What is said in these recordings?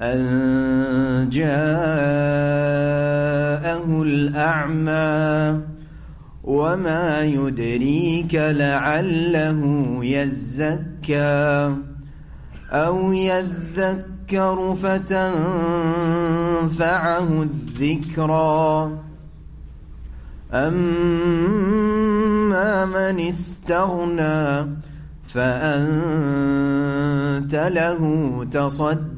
أن جاءه الأعمى وما يدريك لعله يزكى أو يذكر فتنفعه الذكرى أما من استغنى فأنت له تصدى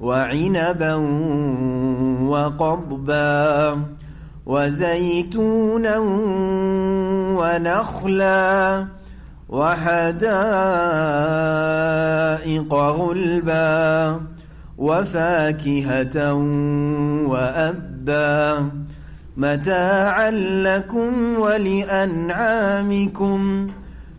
وعنبا وقضبا وزيتونا ونخلا وحدائق غلبا وفاكهة وأبا متاعا لكم ولأنعامكم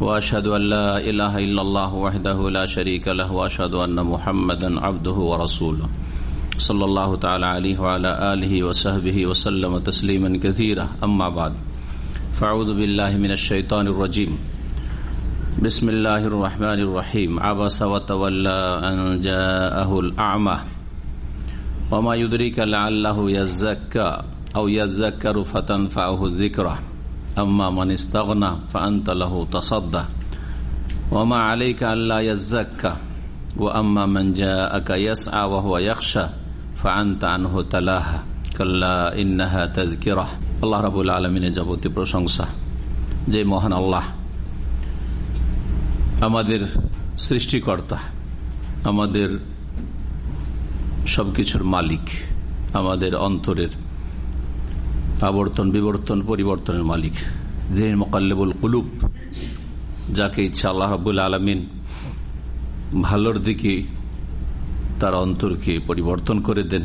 وأشهد أن لا إله إلا الله وحده لا شريك له وأشهد أن محمدا عبده ورسوله. صلى الله تعالى عليه وعلى آله وصحبه وسلم تسليما كثيرا. أما بعد فأعوذ بالله من الشيطان الرجيم. بسم الله الرحمن الرحيم. عبس وتولى أن جاءه الأعمى. وما يدريك لعله يزكى أو يذكر فتنفعه الذكرى. আম্মা ওয়ামা আলাইকা আল্লাহ আম্মা কাল্লা ইন্নাহা আল্লাহ রাবুল যাবতীয় প্রশংসা আল্লাহ আমাদের সৃষ্টিকর্তা, আমাদের সবকিছুর মালিক, আমাদের অন্তরের আবর্তন, বিবর্তন, পরিবর্তনের মালিক। যে মোকাল্লেবুল কুলুব, যাকে ইচ্ছা আল্লাহ রবুল আলমিন ভালোর দিকে তার অন্তরকে পরিবর্তন করে দেন,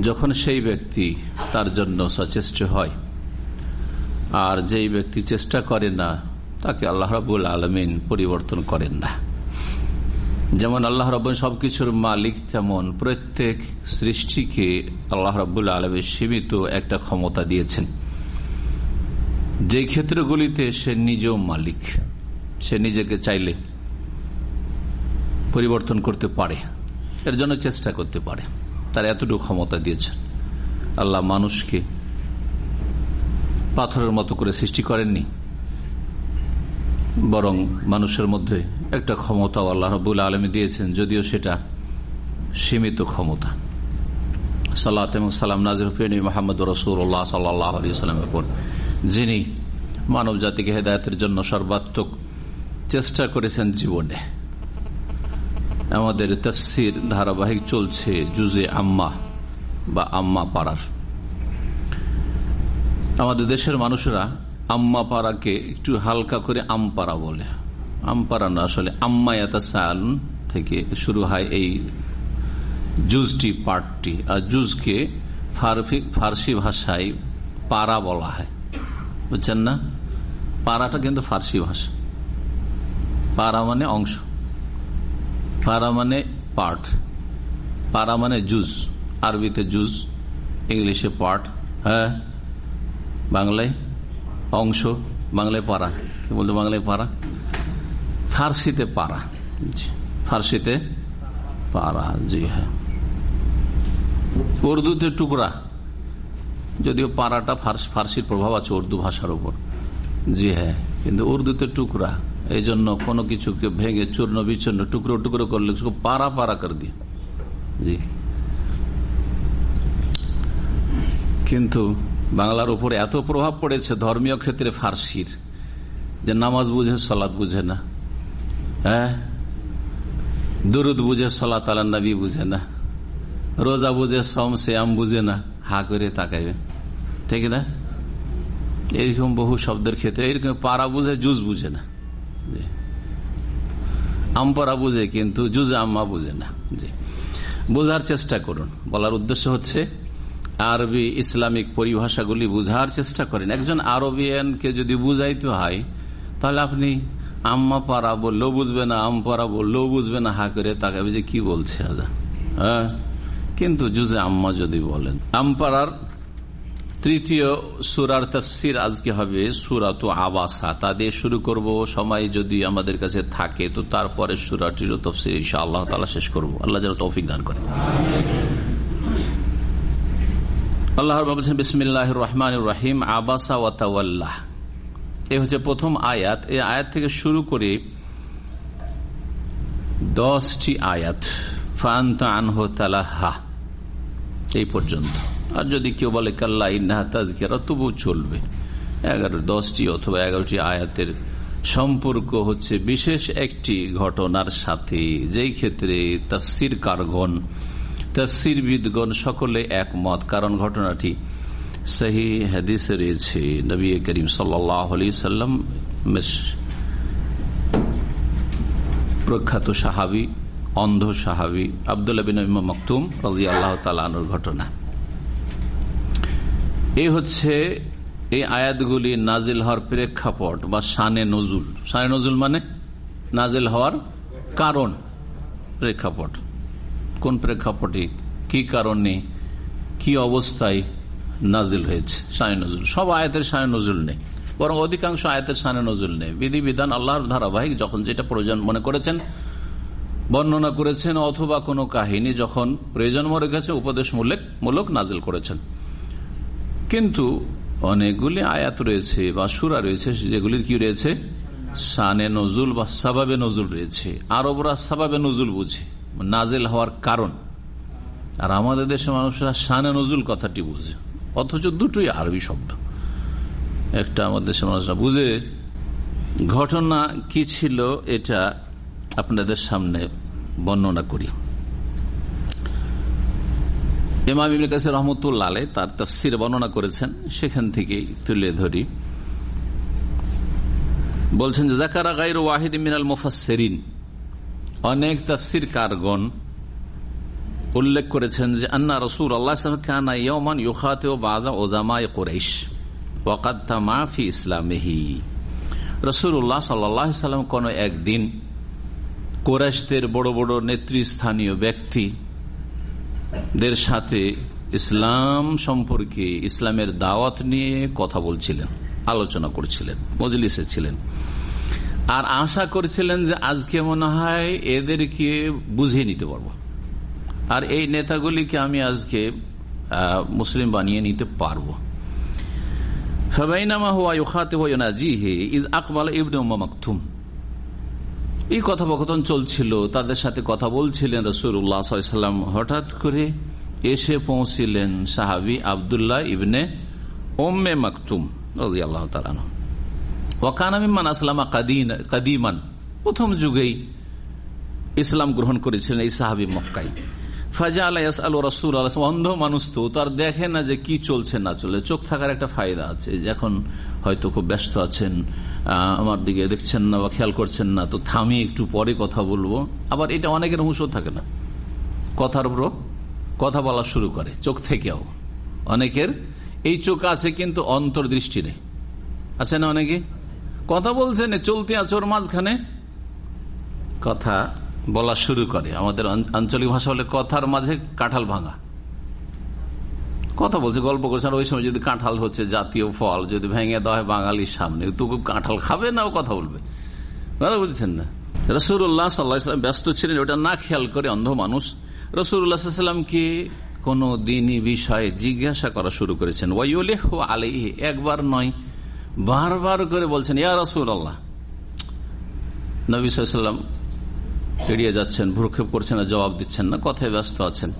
যখন সেই ব্যক্তি তার জন্য সচেষ্ট হয়। আর যেই ব্যক্তি চেষ্টা করে না, তাকে আল্লাহ রাবুল আলমিন পরিবর্তন করেন না। যেমন আল্লাহ রব সবকিছুর মালিক তেমন প্রত্যেক সৃষ্টিকে আল্লাহ রাবুল আলমের সীমিত একটা ক্ষমতা দিয়েছেন। যে ক্ষেত্রগুলিতে সে নিজেও মালিক, সে নিজেকে চাইলে পরিবর্তন করতে পারে, এর জন্য চেষ্টা করতে পারে, তার এতটুকু ক্ষমতা দিয়েছেন। আল্লাহ মানুষকে পাথরের মতো করে সৃষ্টি করেননি বরং মানুষের মধ্যে একটা ক্ষমতাও আল্লাহ রবুল আলমী দিয়েছেন, যদিও সেটা সীমিত ক্ষমতা। সাল্লাহ সালাম নাজির হুফিন মোহাম্মদ রসুল্লাহ সাল্লাহ সাল্লামের উপর, যিনি মানব জাতিকে হেদায়তের জন্য সর্বাত্মক চেষ্টা করেছেন জীবনে। আমাদের তফসির ধারাবাহিক চলছে জুজে আম্মা বা আম্মা পাড়ার। আমাদের দেশের মানুষেরা আম্মা পাড়াকে একটু হালকা করে আমপাড়া বলে। আমপাড়া না, আসলে আম্মায়াতা সাল থেকে শুরু হয় এই জুজটি পার্টটি। আর জুজকে ফার্সি ভাষায় পাড়া বলা হয়। বুঝছেন না? পাড়াটা কিন্তু ফার্সি ভাষা। পাড়া মানে অংশ। পাড়া মানে পার্ট। পাড়া মানে জুজ। আরবিতে জুজ, ইংলিশে পার্ট। হ্যাঁ? বাংলায়? অংশ, বাংলায় পাড়া। কি বলতো বাংলায় পাড়া? ফার্সিতে পাড়া। ফার্সিতে পাড়া, জি হ্যাঁ। উর্দুতে টুকরা। যদিও পাড়াটা ফার্সির প্রভাব আছে উর্দু ভাষার উপর। জি হ্যাঁ কিন্তু উর্দুতে টুকরা। এই জন্য কোনো কিছুকে ভেঙে চূর্ণ বিচ্ছন্ন, টুকরো টুকরো করলে পাড়া পাড়া করে দিয়ে। জি। কিন্তু বাংলার উপরে এত প্রভাব পড়েছে ধর্মীয় ক্ষেত্রে ফার্সির, যে নামাজ বুঝে সলাদ বুঝে না। হ্যাঁ? দুরুদ বুঝে সলাত আলা নবী বুঝে না। রোজা বুঝে সম শ্যাম বুঝে না। হা করে তাকাইবে। ঠিক না? এরকম বহু শব্দের ক্ষেত্রে এরকম পাড়া বুঝে, জুজ বুঝে না। আমপারা বুঝে, কিন্তু জুজ আম্মা বুঝে না। জি। বোঝার চেষ্টা করুন। বলার উদ্দেশ্য হচ্ছে আরবি ইসলামিক পরিভাষাগুলি বুঝার চেষ্টা করেন। একজন আরবিয়ানকে যদি বুঝাইতে হয়, তাহলে আপনি আম্মা পাড়া বললেও বুঝবে না আম পাড়া বললেও বুঝবে না, হা করে তাকে যে, কি বলছে হ্যাঁ? কিন্তু জুজে আম্মা যদি বলেন আমপাড়ার তৃতীয় সুরার তফসির আজকে হবে সুরাত আবাসা। তা দিয়ে শুরু করব। সময় যদি আমাদের কাছে থাকে, তো তারপরে সুরাটির তফসির ইনশা আল্লাহ তালা শেষ করব। আল্লাহ যেন তৌফিক দান করে আর যদি কেউ বলে, কাল্লা তাজকেরা তবু চলবে। এগারো, দশটি অথবা এগারোটি আয়াতের সম্পর্ক হচ্ছে বিশেষ একটি ঘটনার সাথে। যেই ক্ষেত্রে তফসির কারগণ তফসির বিদগণ সকলে একমত, কারণ ঘটনাটি সহি হাদিস রয়েছে। নবী করিম সাল্লাম প্রখ্যাত সাহাবি, অন্ধ সাহাবি আবদুল্লাহ বিন মকতুম রাজি আল্লাহ তালানোর ঘটনা। এই হচ্ছে এই আয়াতগুলি নাজিল হওয়ার প্রেক্ষাপট বা শানে নজুল। সানে নজুল মানে নাজিল হওয়ার কারণ প্রেক্ষাপট। কোন প্রেক্ষাপটে কি কারণে কি অবস্থায় নাজিল হয়েছে? শাহে নজরুল। সব আয়াতের শাহে নজরুল নেই। বরং অধিকাংশ আয়াতের সানে নজরুল নেই। বিধিবিধান আল্লাহর ধারাবাহিক যখন যেটা প্রয়োজন মনে করেছেন, বর্ণনা করেছেন, অথবা কোনো কাহিনী যখন প্রয়োজন মনে গেছে উপদেশ মূলক নাজিল করেছেন। কিন্তু অনেকগুলি আয়াত রয়েছে বা সুরা রয়েছে, যেগুলির কি রয়েছে? সানে নজুল বা সাবাবে নজুল রয়েছে। আরবরা সাবাবে নজুল বুঝে। নাজেল হওয়ার কারণ। আর আমাদের দেশের মানুষরা সানে নজুল কথাটি বুঝে। অথচ দুটোই আরবি শব্দ। একটা আমাদের দেশের মানুষরা বুঝে, ঘটনা কি ছিল এটা আপনাদের সামনে বর্ণনা করি। ইমাম ইবিন কাসির রহমতুল্লাহ আলাই তার তফসির বর্ণনা করেছেন, সেখান থেকে তুলে ধরি। বলছেন জাকারা গাইর ওয়াহিদ মিনাল মুফাসসিরিন। অনেক তফসির কারগণ উল্লেখ করেছেন যে, আন্না রসুল আল্লাহ কানা ইয়মান ও ওজামায় কোরাইশ মাফি ইসলামেহি। রসুল্লাহ সাল্লাম কোন একদিন কোরাইশদের বড় বড় নেতৃস্থানীয় ব্যক্তি দের সাথে ইসলাম সম্পর্কে, ইসলামের দাওয়াত নিয়ে কথা বলছিলেন, আলোচনা করছিলেন, মজলিসে ছিলেন। আর আশা করছিলেন যে আজকে মনে হয় এদেরকে বুঝিয়ে নিতে পারব। আর এই নেতাগুলিকে আমি আজকে মুসলিম বানিয়ে নিতে পারব। এই কথোপকথন চলছিল, তাদের সাথে কথা বলছিলেন হঠাৎ করে এসে পৌঁছিলেন সাহাবি আবদুল্লাহ ইবনে ওম্মে মাকতুম ওয়াকানামিমান আসলামা কাদিমান। প্রথম যুগেই ইসলাম গ্রহণ করেছিলেন এই সাহাবি মক্কাই ফাজা আল্লাহ আল রসুল অন্ধ মানুষ তো, তার দেখে না যে কি চলছে, না চলে চোখ থাকার একটা ফায়দা আছে যখন হয়তো খুব ব্যস্ত আছেন আমার দিকে দেখছেন না বা খেয়াল করছেন না, তো থামি একটু পরে কথা বলব। আবার এটা অনেকের হুঁশও থাকে না। কথার উপর কথা বলা শুরু করে, চোখ থেকেও। অনেকের এই চোখ আছে কিন্তু অন্তর্দৃষ্টি নেই। আছে না অনেকে? কথা বলছেন চলতে আছে ওর মাঝখানে? কথা বলা শুরু করে। আমাদের আঞ্চলিক ভাষা হলে কথার মাঝে কাঁঠাল ভাঙা। কথা বলছে, গল্প করছে ওই সময় যদি কাঁঠাল হচ্ছে, জাতীয় ফল, যদি ভেঙে দেওয়া হয় বাঙালির সামনে, তো কাঁঠাল খাবে না ও কথা বলবে। বুঝছেন না। রসুল্লাহ সাল্লাহাম ব্যস্ত ছিলেন, ওটা না খেয়াল করে অন্ধ মানুষ। রসুল্লাহামকে কোন দিনই বিষয়ে জিজ্ঞাসা করা শুরু করেছেন। ওয়াইলেহ আলাই একবার নয়। বারবার করে বলছেন, ইয়া রসুল আল্লাহ নবী এড়িয়ে যাচ্ছেন, ভ্রুক্ষেপ করছেন না জবাব দিচ্ছেন না, কথায় ব্যস্ত আছেন।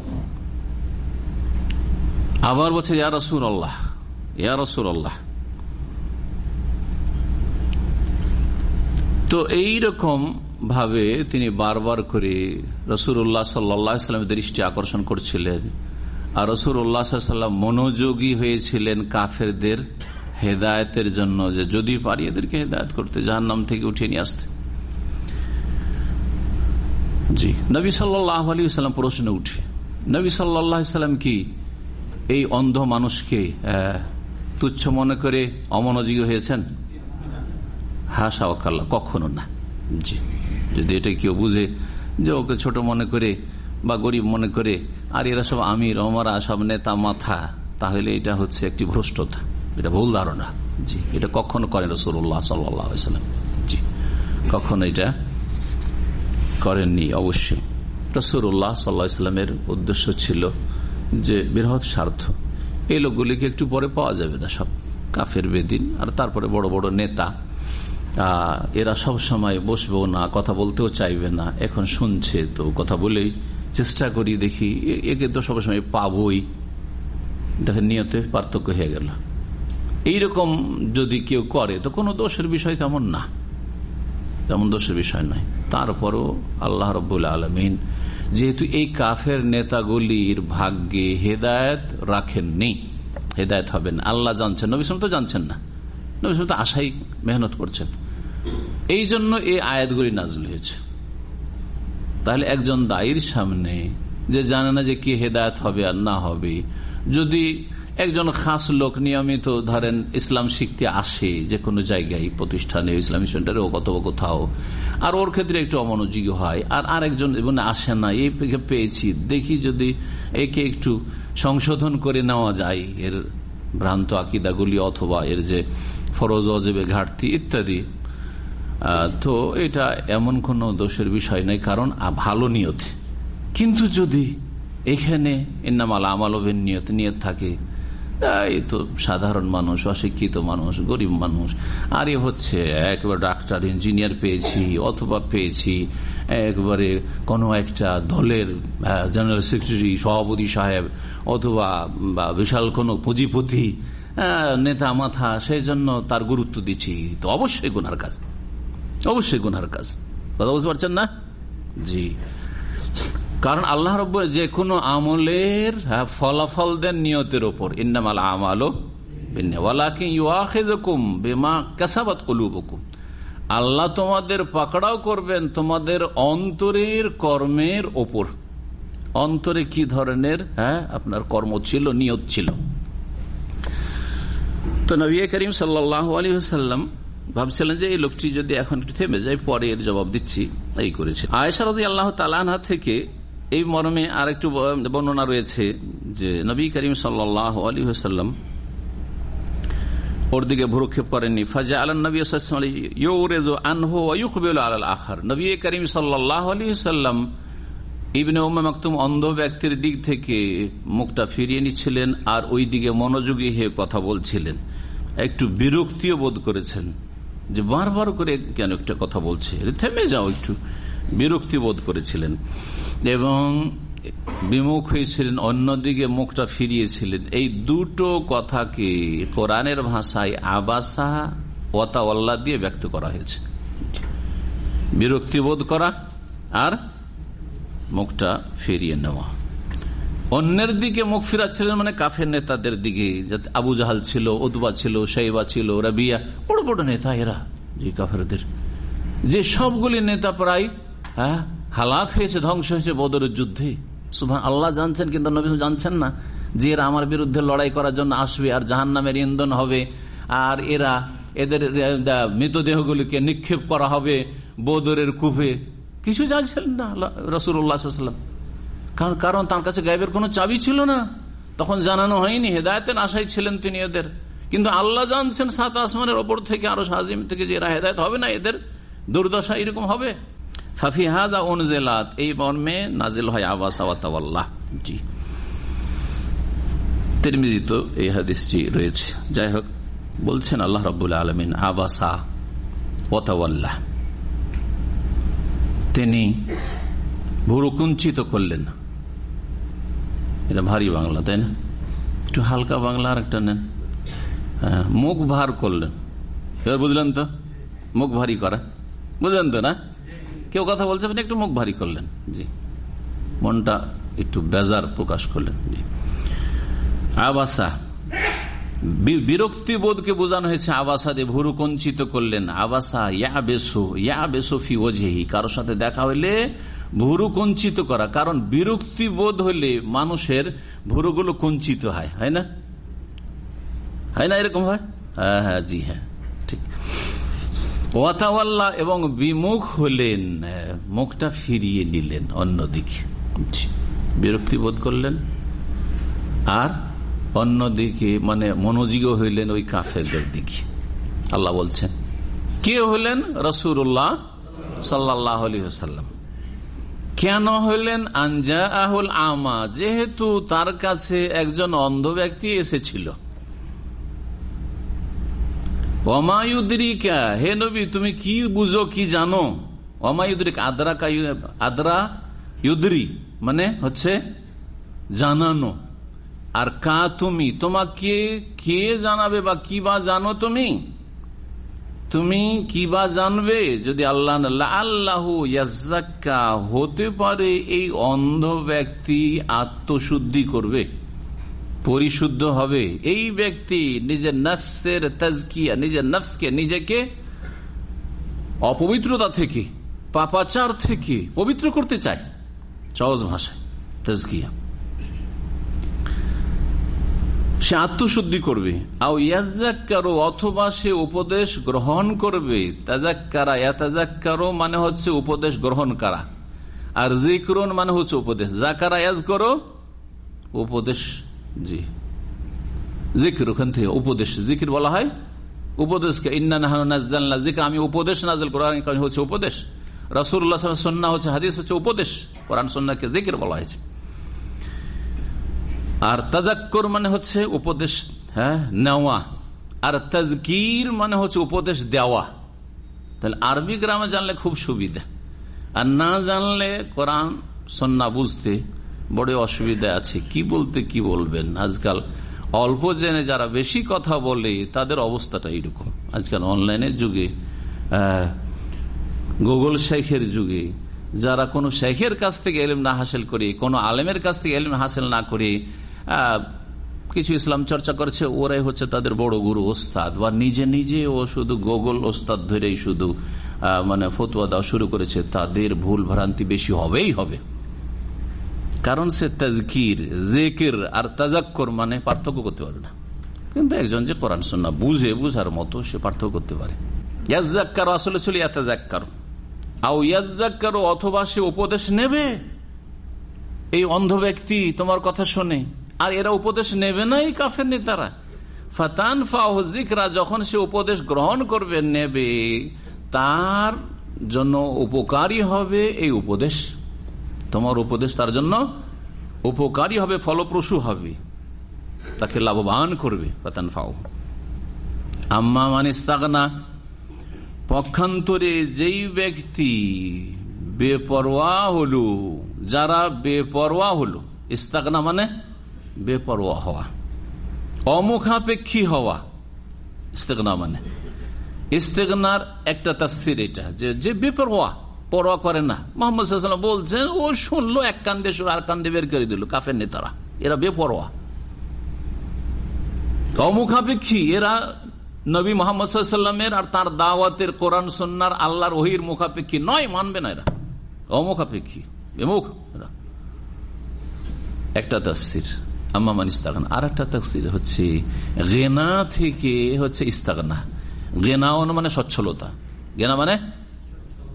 আবার বলছেন, ইয়া রসুল আল্লাহ ইয়া রসুল আল্লাহ তো এইরকম ভাবে তিনি বারবার করে রসুল্লাহ সাল্লামের দৃষ্টি আকর্ষণ করছিলেন। আর রসুর সাল্লাম মনোযোগী হয়েছিলেন কাফেরদের হেদায়তের জন্য যে যদি পারি এদেরকে হেদায়ত করতে যার নাম থেকে উঠিয়ে নিয়ে আসতে। জি, নবী সাল্লাহ আলী সাল্লাম প্রশ্নে উঠে। নবী সাল্লাম কি এই অন্ধ মানুষকে তুচ্ছ মনে করে অমনোযোগী হয়েছেন? হাসা ওকাল্লা কখনো না। জি, যদি এটা কেউ বুঝে যে ওকে ছোট মনে করে বা গরিব মনে করে, আর এরা সব আমির, ওমরা সব নেতা, মাথা, তাহলে এটা হচ্ছে একটি ভ্রষ্টতা। এটা ভুল ধারণা। জি। এটা কখনো করেন রসুল্লাহ সাল্লাম। জি। কখনো এটা করেননি অবশ্যই। রসুল্লাহ সাল্লা ইসলামের উদ্দেশ্য ছিল যে বৃহৎ স্বার্থ। এই লোকগুলিকে একটু পরে পাওয়া যাবে না সব। কাফের বেদিন আর তারপরে বড় বড় নেতা। এরা সব সময় বসবেও না কথা বলতেও চাইবে না। এখন শুনছে তো কথা বলেই চেষ্টা করি দেখি একে তো সবসময় পাবই। দেখেন নিয়তে পার্থক্য হয়ে গেল। এইরকম যদি কেউ করে, তো কোনো দোষের বিষয় তেমন না। তেমন দোষের বিষয় নয়। তারপরও আল্লাহ রব্বুল আলমিন যেহেতু এই কাফের নেতাগুলির ভাগ্যে হেদায়ত রাখেননি, হেদায়ত হবেন আল্লাহ জানছেন নবিসম তো জানছেন না। নবিসম তো আশাই মেহনত করছেন। এই জন্য এই আয়াতগুলি নাজল হয়েছে। তাহলে একজন দায়ীর সামনে যে জানে না যে কি হেদায়ত হবে আর না হবে, যদি একজন খাস লোক নিয়মিত ধরেন ইসলাম শিখতে আসে যে কোনো জায়গায়, প্রতিষ্ঠানে, ইসলামী সেন্টারে ও কত কোথাও। আর ওর ক্ষেত্রে একটু অমনোযোগী হয়। আর আরেকজন আসে না, এই পেয়েছি। দেখি যদি একে একটু সংশোধন করে নেওয়া যায়, এর ভ্রান্ত আকিদাগুলি অথবা এর যে ফরজ, অজেবে ঘাটতি ইত্যাদি। তো এটা এমন কোনো দোষের বিষয় নেই কারণ ভালো নিয়ত। কিন্তু যদি এখানে ইন্নামাল আমালবের নিয়ত নিয়ত থাকে এই তো সাধারণ মানুষ, অশিক্ষিত মানুষ, গরিব মানুষ, আর এ হচ্ছে একবার ডাক্তার, ইঞ্জিনিয়ার পেয়েছি, অথবা পেয়েছি, একবারে কোনো একটা দলের জেনারেল সেক্রেটারি, সভাপতি সাহেব, অথবা, বা বিশাল কোনো পুঁজিপতি নেতা মাথা সেই জন্য তার গুরুত্ব দিচ্ছি। তো অবশ্যই গুনার কাজ। অবশ্যই গুনার কাজ। কথা বুঝতে পারছেন না? জি। কারণ আল্লাহ রব যে কোনো আমলের ফলাফল দেন নিয়তের ওপর। ইন্নামাল আমালো আল্লাহ তোমাদের পাকড়াও করবেন তোমাদের অন্তরের কর্মের ওপর। অন্তরে কি ধরনের হ্যাঁ আপনার কর্ম ছিল, নিয়ত ছিল? তো নবী করিম সাল্লাম ভাবছিলেন যে এই লোকটি যদি এখন একটু থেমে যায়, পরে এর জবাব দিচ্ছি। এই করেছে। আয়সা রাজি আল্লাহ তালানহা থেকে এই মর্মে আর একটু বর্ণনা রয়েছে যে নবী করিম সাল্লাহ আলী সাল্লাম ওর দিকে ভুরুক্ষেপ করেননি। ফাজা আল নবী আখার। নবী করিম সাল্লাহ আলী সাল্লাম ইবনে উম্মা মাকতুম অন্ধ ব্যক্তির দিক থেকে মুখটা ফিরিয়ে নিচ্ছিলেন আর ওই দিকে মনোযোগী হয়ে কথা বলছিলেন। একটু বিরক্তিও বোধ করেছেন যে বারবার করে কেন একটা কথা বলছে? থেমে যাও একটু। বিরক্তি বোধ করেছিলেন। এবং বিমুখ হয়েছিলেন, অন্যদিকে মুখটা ফিরিয়েছিলেন। এই দুটো কথাকে কোরআনের ভাষায় আবাসা ওয়াতাওয়াল্লা দিয়ে ব্যক্ত করা হয়েছে। বিরক্তিবোধ করা আর মুখটা ফিরিয়ে নেওয়া। অন্যের দিকে মুখ ফিরাচ্ছিলেন মানে কাফের নেতাদের দিকে, যাতে আবু জাহাল ছিল উদবা ছিল সাইবা ছিল, রাবিয়া, বড় বড় নেতা এরা যে কাফেরদের। যে সবগুলি নেতা প্রায় হ্যাঁ হালাক হয়েছে, ধ্বংস হয়েছে বদরের যুদ্ধে। সুভান আল্লাহ জানছেন, কিন্তু নবী জানছেন না যে এরা আমার বিরুদ্ধে লড়াই করার জন্য আসবে আর জাহান নামের ইন্ধন হবে আর এরা এদের মৃতদেহগুলিকে নিক্ষেপ করা হবে বদরের কূপে। কিছু জানছিলেন না রসুল্লাহাম কারণ কারণ তার কাছে গাইবের কোনো চাবি ছিল না। তখন জানানো হয়নি, হেদায়তের আশাই ছিলেন তিনি এদের। কিন্তু আল্লাহ জানছেন সাত আসমানের ওপর থেকে আরও সাজিম থেকে যে এরা হেদায়ত হবে না, এদের দুর্দশা এরকম হবে। ফাফিহাদা অনুজেলাত এই মর্মে নাজিল হয় আবাস আওয়াতাল্লাহ জি তিরমিজি তো এই হাদিসটি রয়েছে যাই হোক বলছেন আল্লাহ রবুল্লা আলমিন আবাসা ওয়াতাওয়াল্লাহ তিনি ভুরুকুঞ্চিত করলেন এটা ভারী বাংলা তাই না একটু হালকা বাংলা আর একটা নেন মুখ ভার করলেন এবার বুঝলেন তো মুখ ভারী করা বুঝলেন তো না কেউ কথা বলছে আপনি একটু মুখ ভারী করলেন। জি। মনটা একটু বেজার প্রকাশ করলেন। জি। আবাসা। বিরক্তি বোধকে বোঝানো হয়েছে, আবাসা দিয়ে ভুরু কঞ্চিত করলেন। আবাসা ইয়া বেসো ইয়া বেসো ফি ওঝেহি কারোর সাথে দেখা হইলে ভুরু কঞ্চিত করা। কারণ বিরক্তি বোধ হলে মানুষের ভুরুগুলো কঞ্চিত হয়। হয় না? হয় না এরকম হয়? হ্যাঁ হ্যাঁ জি হ্যাঁ ঠিক। ওয়াতাওয়াল্লা এবং বিমুখ হলেন মুখটা ফিরিয়ে নিলেন অন্যদিকে। বিরক্তি বোধ করলেন? আর অন্যদিকে মানে মনোযোগ হইলেন ওই কাফেরদের দিকে। আল্লাহ বলছেন কে হলেন রসুল্লাহ সাল্লাহ সাল্লাম কেন হইলেন আঞ্জা আহুল আমা যেহেতু তার কাছে একজন অন্ধ ব্যক্তি এসেছিল। অমায়ুদ্রিকা হে নবী, তুমি কি বুঝো, কি জানো? অমায়ুদ্রিক আদ্রা আদ্রা ইউদ্রি মানে হচ্ছে জানানো। আর কা তুমি, তোমাকে কে জানাবে বা কি বা জানো তুমি? তুমি কি বা জানবে? যদি আল্লাহ আল্লাহ হতে পারে এই অন্ধ ব্যক্তি আত্মশুদ্ধি করবে। পরিশুদ্ধ হবে। এই ব্যক্তি নিজের নফসের তাজকিয়া, নিজের নফসকে, নিজেকে অপবিত্রতা থেকে, পাপাচার থেকে পবিত্র করতে চায়। সহজ ভাষায়, তাজকিয়া। সে আত্মশুদ্ধি করবে। আও অথবা সে উপদেশ গ্রহণ করবে। মানে হচ্ছে উপদেশ গ্রহণ করা। আর জিক্রন মানে হচ্ছে উপদেশ। জাকারা ইয়াজ করো উপদেশ জি। জিকির ওখান থেকে উপদেশ। জিকির বলা হয় উপদেশকে জিকির আমি উপদেশ নাজল হচ্ছে উপদেশ। সন্না হচ্ছে হাদিস হচ্ছে উপদেশ। কোরআন সন্নাকে জিকির বলা হয়েছে। আর তাজাক্কর মানে হচ্ছে উপদেশ হ্যাঁ নেওয়া। আর তাজকির মানে হচ্ছে উপদেশ দেওয়া। তাহলে আরবি গ্রামে জানলে খুব সুবিধা। আর না জানলে কোরআন সন্না বুঝতে বড় অসুবিধা আছে। কি বলতে কি বলবেন? আজকাল অল্প জেনে যারা বেশি কথা বলে, তাদের অবস্থাটা এইরকম। আজকাল অনলাইনের যুগে গুগল শেখের যুগে, যারা কোনো শেখের কাছ থেকে এলিম না হাসিল করে, কোনো আলেমের কাছ থেকে এলিম হাসিল না করে কিছু ইসলাম চর্চা করছে, ওরাই হচ্ছে তাদের বড় গুরু ওস্তাদ। বা নিজে নিজে ও শুধু গোগল ওস্তাদ ধরেই শুধু মানে ফতুয়া দেওয়া শুরু করেছে, তাদের ভুল ভ্রান্তি বেশি হবেই হবে। কারণ সে তাজকির, জেকির আর তাজাক্কর মানে পার্থক্য করতে পারবে না। কিন্তু একজন যে কোরআন সন্না বুঝে, বুঝার মতো সে পার্থক্য করতে পারে। ইয়াজাক্কার আসলে চলে ইয়াতাজাক্কার আও ইয়াজাক্কার অথবা সে উপদেশ নেবে। এই অন্ধ ব্যক্তি তোমার কথা শোনে। আর এরা উপদেশ নেবে না এই কাফের নেতারা। ফাতান ফাহজিকরা যখন সে উপদেশ গ্রহণ করবে, নেবে, তার জন্য উপকারী হবে এই উপদেশ। তোমার উপদেশ তার জন্য উপকারী হবে, ফলপ্রসূ হবে। তাকে লাভবান করবে ফাতান ফাও আম্মা পক্ষান্তরে যেই ব্যক্তি বেপরোয়া হলো, যারা বেপরোয়া হলো, ইস্তাগনা মানে বেপরোয়া হওয়া, অমুখাপেক্ষী হওয়া, ইস্তেগনা মানে। ইস্তেগনার একটা তাফসির এটা যে বেপরোয়া পরোয়া করে না। মোহাম্মদ বলছেন, ও শুনলো, এক কান্দে আর কান্দে বের করে দিল, কাফের নেতারা। এরা বেপরোয়া। অমুখাপেক্ষী এরা নবী মোহাম্মদ সাল্লামের আর তার দাওয়াতের কোরআন সন্ন্যার আল্লাহর ওহির মুখাপেক্ষী নয়, মানবে না এরা। অমুখাপেক্ষী, বেমুখ এরা। একটা তাফসির আম্মামান ইস্তাগনা। আর একটা তাকসির হচ্ছে, গেনা থেকে হচ্ছে ইস্তাগনা। গেনাও মানে সচ্ছলতা। গেনা মানে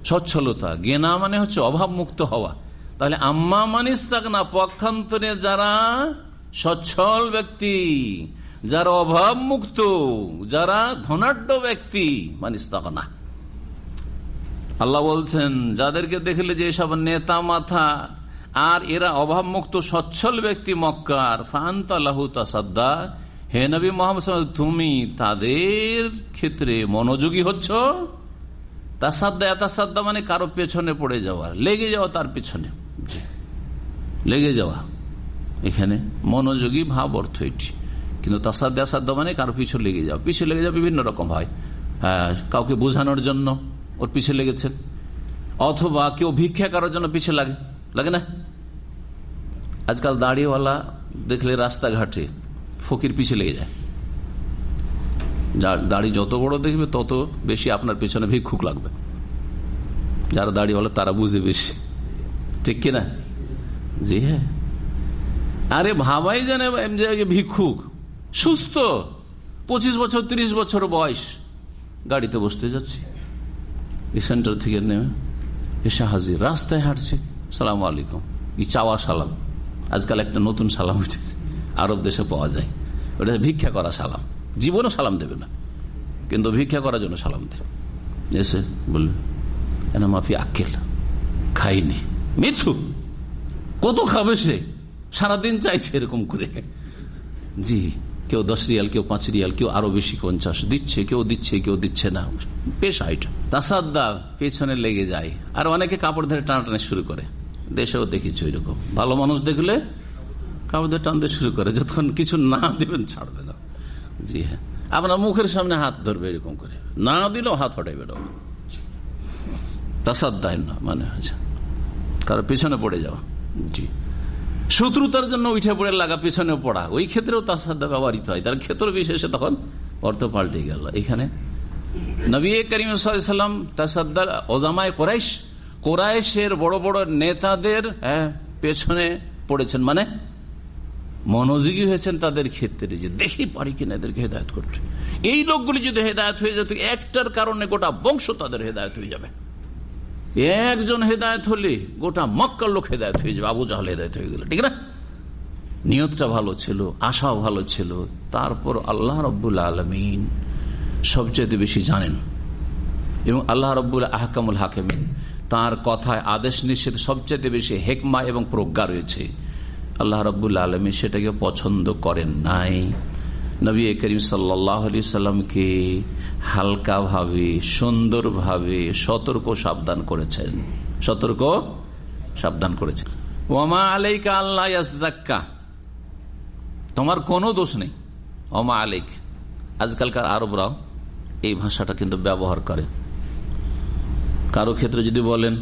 সচ্ছলতা। গেনা মানে হচ্ছে অভাব মুক্ত হওয়া। তাহলে আম্মা মান ইস্তাগনা পক্ষান্তরে যারা সচ্ছল ব্যক্তি, যারা অভাব মুক্ত যারা ধনাঢ্য ব্যক্তি মানে ইস্তাগনা আল্লাহ বলছেন, যাদেরকে দেখলে যে সব নেতা মাথা, আর এরা অভাব মুক্ত সচ্ছল ব্যক্তি মক্কার ফান্তালাহু তাসাদ্দা, হে নবী মোহাম্মদ তুমি তাদের ক্ষেত্রে মনোযোগী হচ্ছ? তাসাদ্দা, এতাসাদ্দা মানে কারও পেছনে পড়ে যাওয়া, লেগে যাওয়া তার পেছনে। লেগে যাওয়া। এখানে মনোযোগী ভাব অর্থ এটি। কিন্তু তাসাদ্দা আসাদ্দা মানে কারও পিছনে লেগে যাওয়া। পিছিয়ে লেগে যাওয়া বিভিন্ন রকম হয়। হ্যাঁ কাউকে বোঝানোর জন্য ওর পিছিয়ে লেগেছে। অথবা কেউ ভিক্ষা করার জন্য পিছিয়ে লাগে। লাগে না? আজকাল দাড়িওয়ালা দেখলে রাস্তাঘাটে ফকির পিছিয়ে লেগে যায়। দাড়ি যত বড় দেখবে, তত বেশি আপনার পেছনে ভিক্ষুক লাগবে। যারা দাড়িওয়ালা তারা বুঝে বেশি। ঠিক কিনা? জি হ্যাঁ। আরে ভাবাই জানে ভিক্ষুক সুস্থ। পঁচিশ বছর ৩০ বছর বয়স। গাড়িতে বসতে যাচ্ছি। সেন্টার থেকে নেমে এসে হাজির। রাস্তায় হাঁটছে। সালাম আলাইকুম। ই চাওয়া সালাম। আজকাল একটা নতুন সালাম উঠেছে। আরব দেশে পাওয়া যায়। ওটা ভিক্ষা করা সালাম। জীবনও সালাম দেবে না। কিন্তু ভিক্ষা করার জন্য সালাম দেবে এসে বলবে মাফি আক্কেল, খাইনি। মিথু, কত খাবে সে? সারাদিন চাইছে এরকম করে। জি, কেউ দশ রিয়াল, কেউ পাঁচ রিয়াল, কেউ আরও বেশি পঞ্চাশ। দিচ্ছে, কেউ দিচ্ছে কেউ দিচ্ছে না। পেশা এটা তাসাদ্দা পেছনে লেগে যায়। আর অনেকে কাপড় ধরে টানাটানি শুরু করে। দেশেও দেখিছো এরকম। ভালো মানুষ দেখলে কাপড় ধরে টানতে শুরু করে। যতক্ষণ কিছু না দেবেন ছাড়বে না। জি হ্যাঁ। আপনার মুখের সামনে হাত ধরবে এরকম করে। না দিলেও হাত হটাইবে তাসাদ্দায় না মানে হয়েছে। কারও পিছনে পড়ে যাওয়া। জি। শত্রুতার জন্য উঠে পড়ে লাগা, পিছনে পড়া। ওই ক্ষেত্রেও তাসাদ্দা ব্যবহৃত হয়। তার ক্ষেত্র বিশেষে তখন অর্থ পাল্টে গেল। এখানে নবী করিম সাল্লাম তাসাদ্দা ওজামায় কোরাইশ, কোরাইশের বড় বড় নেতাদের পেছনে পড়েছেন। মানে মনোযোগী হয়েছেন তাদের ক্ষেত্রে যে দেখি পারি কিনা এদেরকে হেদায়ত করতে। এই লোকগুলি যদি হেদায়ত হয়ে যেত একটার কারণে গোটা বংশ তাদের হেদায়ত হয়ে যাবে। একজন হেদায়ত হলে গোটা মক্কার লোক হেদায়ত হয়ে যাবে, আবু জাহল হেদায়ত হয়ে গেল, ঠিক না? নিয়তটা ভালো ছিল, আশাও ভালো ছিল। তারপর আল্লাহ রব্বুল আলমিন সবচেয়ে বেশি জানেন। এবং আল্লাহ রব্বুল আহকামুল হাকিমিন তার কথায় আদেশ নিষেধ সবচেয়ে বেশি হেকমা এবং প্রজ্ঞা রয়েছে। আল্লাহ রব্বুল আলমী সেটাকে পছন্দ করেন নাই। নবী করিম সাল্লি সাল্লামকে হালকাভাবে, সুন্দরভাবে সতর্ক সাবধান করেছেন। সতর্ক সাবধান করেছেন। ওমা আলাইকা আল্লাহ তোমার কোনো দোষ নেই। অমা আলিক আজকালকার আরবরাও এই ভাষাটা কিন্তু ব্যবহার করে। কারও ক্ষেত্রে যদি বলেন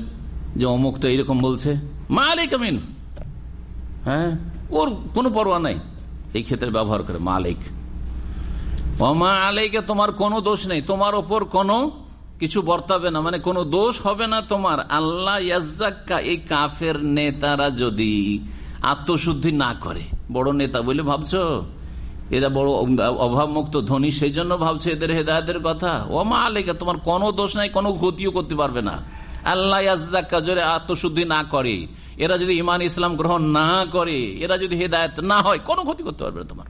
যে অমুক তো এইরকম বলছে, মা আলিক আমিন হ্যাঁ? ওর কোনো পরোয়া নাই। এই ক্ষেত্রে ব্যবহার করে মালিক। অমা আলাইকে তোমার কোনো দোষ নেই। তোমার ওপর কোনো কিছু বর্তাবে না। মানে কোনো দোষ হবে না তোমার। আল্লাহ এই কাফের নেতারা যদি আত্মশুদ্ধি না করে, বড় নেতা বলে ভাবছ? এরা বড় অভাবমুক্ত ধনী, সেই জন্য ভাবছে এদের হেদায়তের কথা। ও মা আলেকা তোমার কোনো দোষ নাই, কোনো ক্ষতিও করতে পারবে না। আল্লাহ ইয়াজ্জাক্কা জোরে আত্মশুদ্ধি না করে। এরা যদি ইমান ইসলাম গ্রহণ না করে, এরা যদি হেদায়ত না হয়, কোনো ক্ষতি করতে পারবে না তোমার।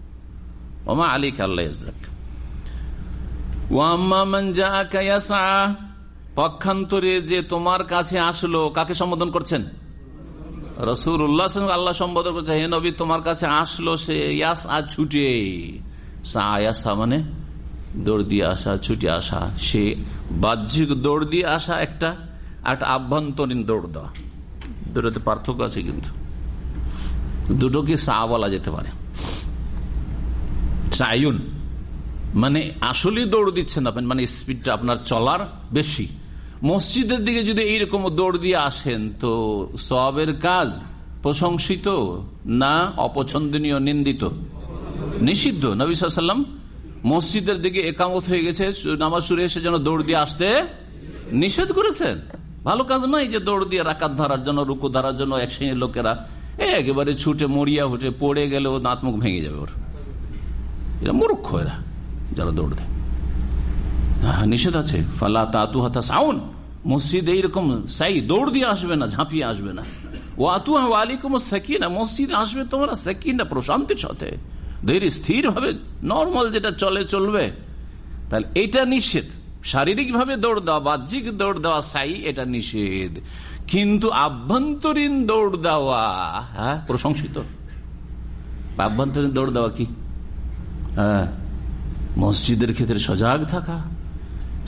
ওমা আলিক আল্লাহ ইয়াজ্জাক্কা পক্ষান্তরে যে তোমার কাছে আসলো, কাকে সম্বোধন করছেন? রসুর উল্লাহ আল্লাহ সম্বোধন করছে, হে নবী, তোমার কাছে আসলো সে ইয়াস আ ছুটে ইয়াসা মানে দৌড় দিয়ে আসা, ছুটে আসা। সে বাহ্যিক দৌড় দিয়ে আসা একটা একটা আভ্যন্তরীণ দৌড় দেওয়া। দুটোতে পার্থক্য আছে কিন্তু। দুটোকে সা বলা যেতে পারে। সায়ুন মানে আসলে দৌড় দিচ্ছেন আপনি মানে স্পিডটা আপনার চলার বেশি। মসজিদের দিকে যদি এইরকম দৌড় দিয়ে আসেন, তো সবের কাজ প্রশংসিত না অপছন্দনীয়, নিন্দিত? নিষিদ্ধ। নবী সাল্লাম মসজিদের দিকে একামত হয়ে গেছে, নামাজ এসে যেন দৌড় দিয়ে আসতে নিষেধ করেছেন। ভালো কাজ নয় যে দৌড় দিয়ে রাকাত ধরার জন্য, রুকু ধরার জন্য এক শ্রেণির লোকেরা একেবারে ছুটে, মরিয়া উঠে পড়ে গেলে ও দাঁত মুখ ভেঙে যাবে ওর। এরা মূর্খ এরা, যারা দৌড় দেয়। নিষেধ আছে। ফালা তাতু হাতা সাউন। মসজিদ এইরকম সাই দৌড় দিয়ে আসবে না, ঝাঁপিয়ে আসবে না। ও আতু আলিকুম সাকিনা। মসজিদে আসবে তোমরা সাকিনা, প্রশান্তির সাথে। ধৈর্য স্থির ভাবে নর্মাল যেটা চলে, চলবে। তাহলে এটা নিষেধ। শারীরিক ভাবে দৌড় দেওয়া, বাহ্যিক দৌড় দেওয়া সাই, এটা নিষেধ। কিন্তু আভ্যন্তরীণ দৌড় দেওয়া হ্যাঁ প্রশংসিত। আভ্যন্তরীণ দৌড় দেওয়া কি? হ্যাঁ মসজিদের ক্ষেত্রে সজাগ থাকা,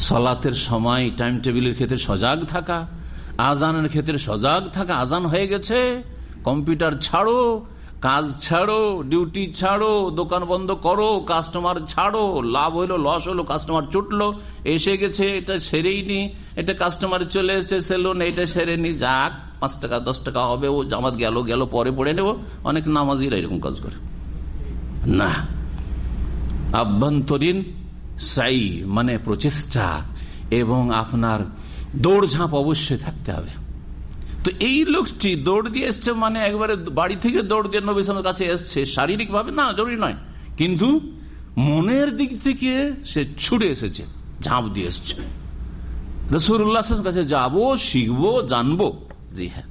সলাতের সময় টাইম টেবিলের ক্ষেত্রে সজাগ থাকা, আজানের ক্ষেত্রে সজাগ থাকা, আজান হয়ে গেছে, কম্পিউটার ছাড়ো কাজ ছাড়ো ডিউটি ছাড়ো, দোকান বন্ধ করো কাস্টমার ছাড়ো, লাভ হইল লস হলো কাস্টমার চুটলো এসে গেছে, এটা সেরেই নি এটা কাস্টমার চলে এসেছে সেলুন এটা সেরে নি যাক, পাঁচ টাকা, দশ টাকা হবে, ও জামাত গেল গেল, পরে পড়ে নেব, অনেক নামাজিরা এরকম কাজ করে। না। আভ্যন্তরীণ সাই মানে প্রচেষ্টা, এবং আপনার দৌড়ঝাঁপ অবশ্যই থাকতে হবে। তো এই লোকটি দৌড় দিয়ে এসছে মানে একবারে বাড়ি থেকে দৌড় দিয়ে নবীর কাছে এসছে। শারীরিক ভাবে না, জরুরি নয়। কিন্তু মনের দিক থেকে সে ছুটে এসেছে, ঝাঁপ দিয়ে এসছে। রসুল্লাহ কাছে যাব, শিখব, জানব। জি হ্যাঁ।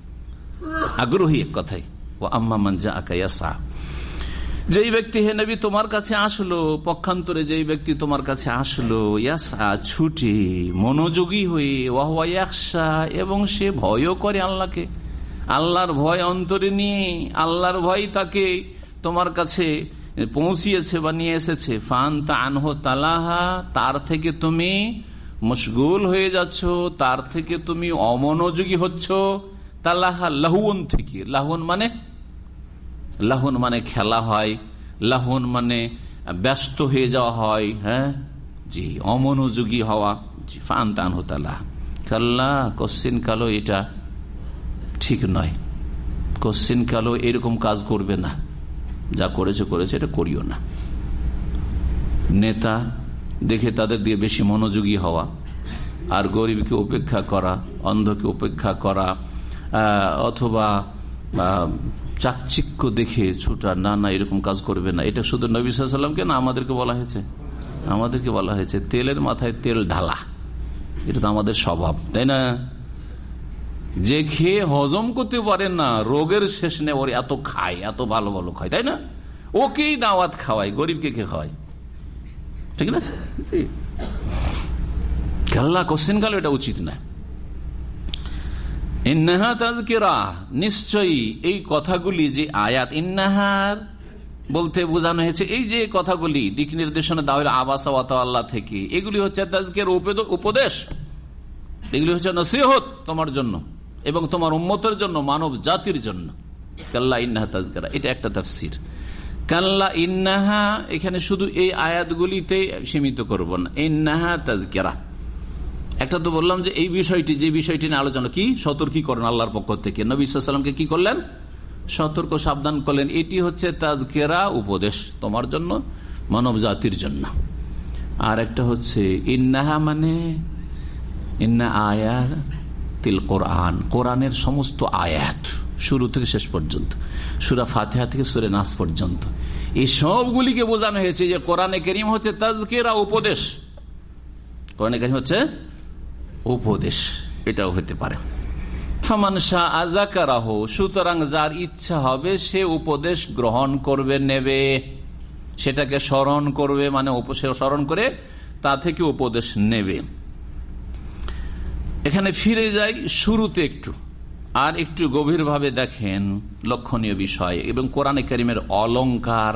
আগ্রহী এক কথাই ও আম্মা মানজা আকাইয়া যেই ব্যক্তি হে নবী তোমার কাছে আসলো, পক্ষান্তরে যেই ব্যক্তি তোমার কাছে আসলো, ইয়াসা ছুটে মনোযোগী হয়ে ওয়াহওয়াইয়াকশা এবং সে ভয়ও করে আল্লাহকে। আল্লাহর ভয় অন্তরে নিয়ে, আল্লাহর ভয় তাকে তোমার কাছে পৌঁছিয়েছে বা নিয়ে এসেছে। ফান তা আনহ তালাহা, তার থেকে তুমি মশগুল হয়ে যাচ্ছ, তার থেকে তুমি অমনোযোগী হচ্ছ। তালাহা লাহুন থেকে লাহুন মানে লাহুন মানে খেলা হয়, লাহুন মানে ব্যস্ত হয়ে যাওয়া হয় হ্যাঁ? জি, অমনোযোগী হওয়া, জি, ফান তান হতালা কাল্লা কশ্চিন কালো এটা ঠিক নয়। কশ্চিন কালো এরকম কাজ করবে না। যা করেছে করেছে, এটা করিও না। নেতা দেখে তাদের দিয়ে বেশি মনোযোগী হওয়া, আর গরিবকে উপেক্ষা করা, অন্ধকে উপেক্ষা করা অথবা চাকচিক্য দেখে ছুটা না না এরকম কাজ করবে না। এটা শুধু নবী সাল্লামকে না, আমাদেরকে বলা হয়েছে? আমাদেরকে বলা হয়েছে তেলের মাথায় তেল ঢালা। এটা তো আমাদের স্বভাব, তাই না? যে খেয়ে হজম করতে পারে না, রোগের শেষ নেই, ওর এত খায়, এত ভালো ভালো খায়, তাই না? ওকেই দাওয়াত খাওয়াই গরিবকে কে খাওয়াই ঠিক না? জি। কাল্লা কোশ্চেন কাল এটা উচিত না। ইন্নাহা নিশ্চয়ই এই কথাগুলি যে আয়াত ইন্নাহার বলতে বোঝানো হয়েছে, এই যে কথাগুলি দিক নির্দেশনা দেওয়া হলো আবাসা আল্লাহ থেকে, এগুলি হচ্ছে তাজকের উপদেশ। এগুলি হচ্ছে নসিহত তোমার জন্য এবং তোমার উম্মতের জন্য, মানব জাতির জন্য। কাল্লা ইন্নাহা তাজকেরা, এটা একটা তাফসির। কাল্লা ইন্নাহা, এখানে শুধু এই আয়াতগুলিতে সীমিত করব না। ইন্নাহা তাজকেরা। একটা তো বললাম যে এই বিষয়টি, যে বিষয়টি নিয়ে আলোচনা, কি? সতর্কীকরণ আল্লাহর পক্ষ থেকে। নবী সাল্লামকে কি করলেন? সতর্ক, সাবধান করলেন। এটি হচ্ছে তাজকেরা উপদেশ তোমার জন্য, মানব জাতির জন্য। আর একটা হচ্ছে, ইন্নাহা মানে ইন্না আয়াত তিল কোরআন, কোরআনের সমস্ত আয়াত, শুরু থেকে শেষ পর্যন্ত। সুরা ফাতেহা থেকে সুরে নাস পর্যন্ত। এই সবগুলিকে বোঝানো হয়েছে যে কোরআনে করিম হচ্ছে তাজকেরা উপদেশ। কোরআনে করিম হচ্ছে উপদেশ, এটাও হতে পারে। সুতরাং যার ইচ্ছা হবে সে উপদেশ গ্রহণ করবে, নেবে। সেটাকে স্মরণ করবে মানে স্মরণ করে তা থেকে উপদেশ নেবে। এখানে ফিরে যাই শুরুতে একটু। আর একটু গভীরভাবে দেখেন লক্ষণীয় বিষয় এবং কোরআনে করিমের অলঙ্কার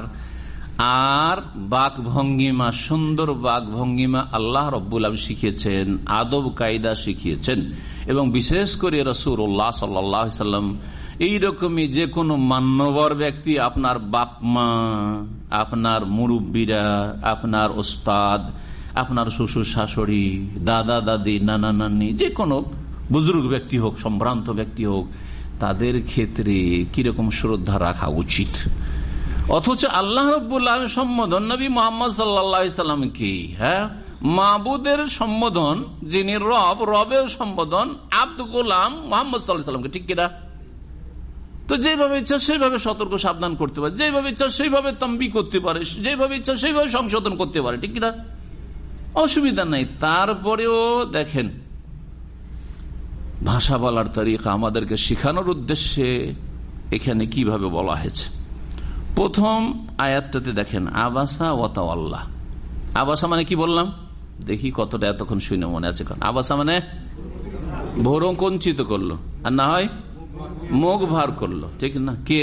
আর বাক ভঙ্গিমা সুন্দর বাক ভঙ্গিমা আল্লাহ রব্বুল আলম শিখিয়েছেন, আদব কায়দা শিখিয়েছেন। এবং বিশেষ করে রসুল্লাহ সাল্লাম এইরকমই যে কোনো মান্যবর ব্যক্তি, আপনার বাপ মা, আপনার মুরব্বীরা, আপনার ওস্তাদ, আপনার শ্বশুর শাশুড়ি, দাদা দাদি, নানা নানি যে কোনো বুজুর্গ ব্যক্তি হোক, সম্ভ্রান্ত ব্যক্তি হোক, তাদের ক্ষেত্রে কীরকম শ্রদ্ধা রাখা উচিত? অথচ আল্লাহ রব্বুল্লাহ সম্বোধন নবী মোহাম্মদ সাল্লামকে হ্যাঁ? মাবুদের সম্বোধন, যিনি রব, রবের সম্বোধন আব্দ গোলাম মোহাম্মদ সাল্লাহামকে ঠিক কিনা? তো যেভাবে ইচ্ছা সেইভাবে সতর্ক, সাবধান করতে পারে। যেভাবে ইচ্ছা সেইভাবে তম্বি করতে পারে। যেভাবে ইচ্ছা সেইভাবে সংশোধন করতে পারে। ঠিক কিনা? অসুবিধা নাই। তারপরেও দেখেন, ভাষা বলার তারিখ আমাদেরকে শিখানোর উদ্দেশ্যে এখানে কীভাবে বলা হয়েছে। প্রথম আয়াতটাতে দেখেন, আবাসা ওয়াতাওয়াল্লাহ আবাসা মানে কি বললাম? দেখি কতটা এতক্ষণ শুনে মনে আছে আবাসা মানে ভোরং কঞ্চিত করল, আর না হয় মুখ ভার করল, ঠিক না? কে?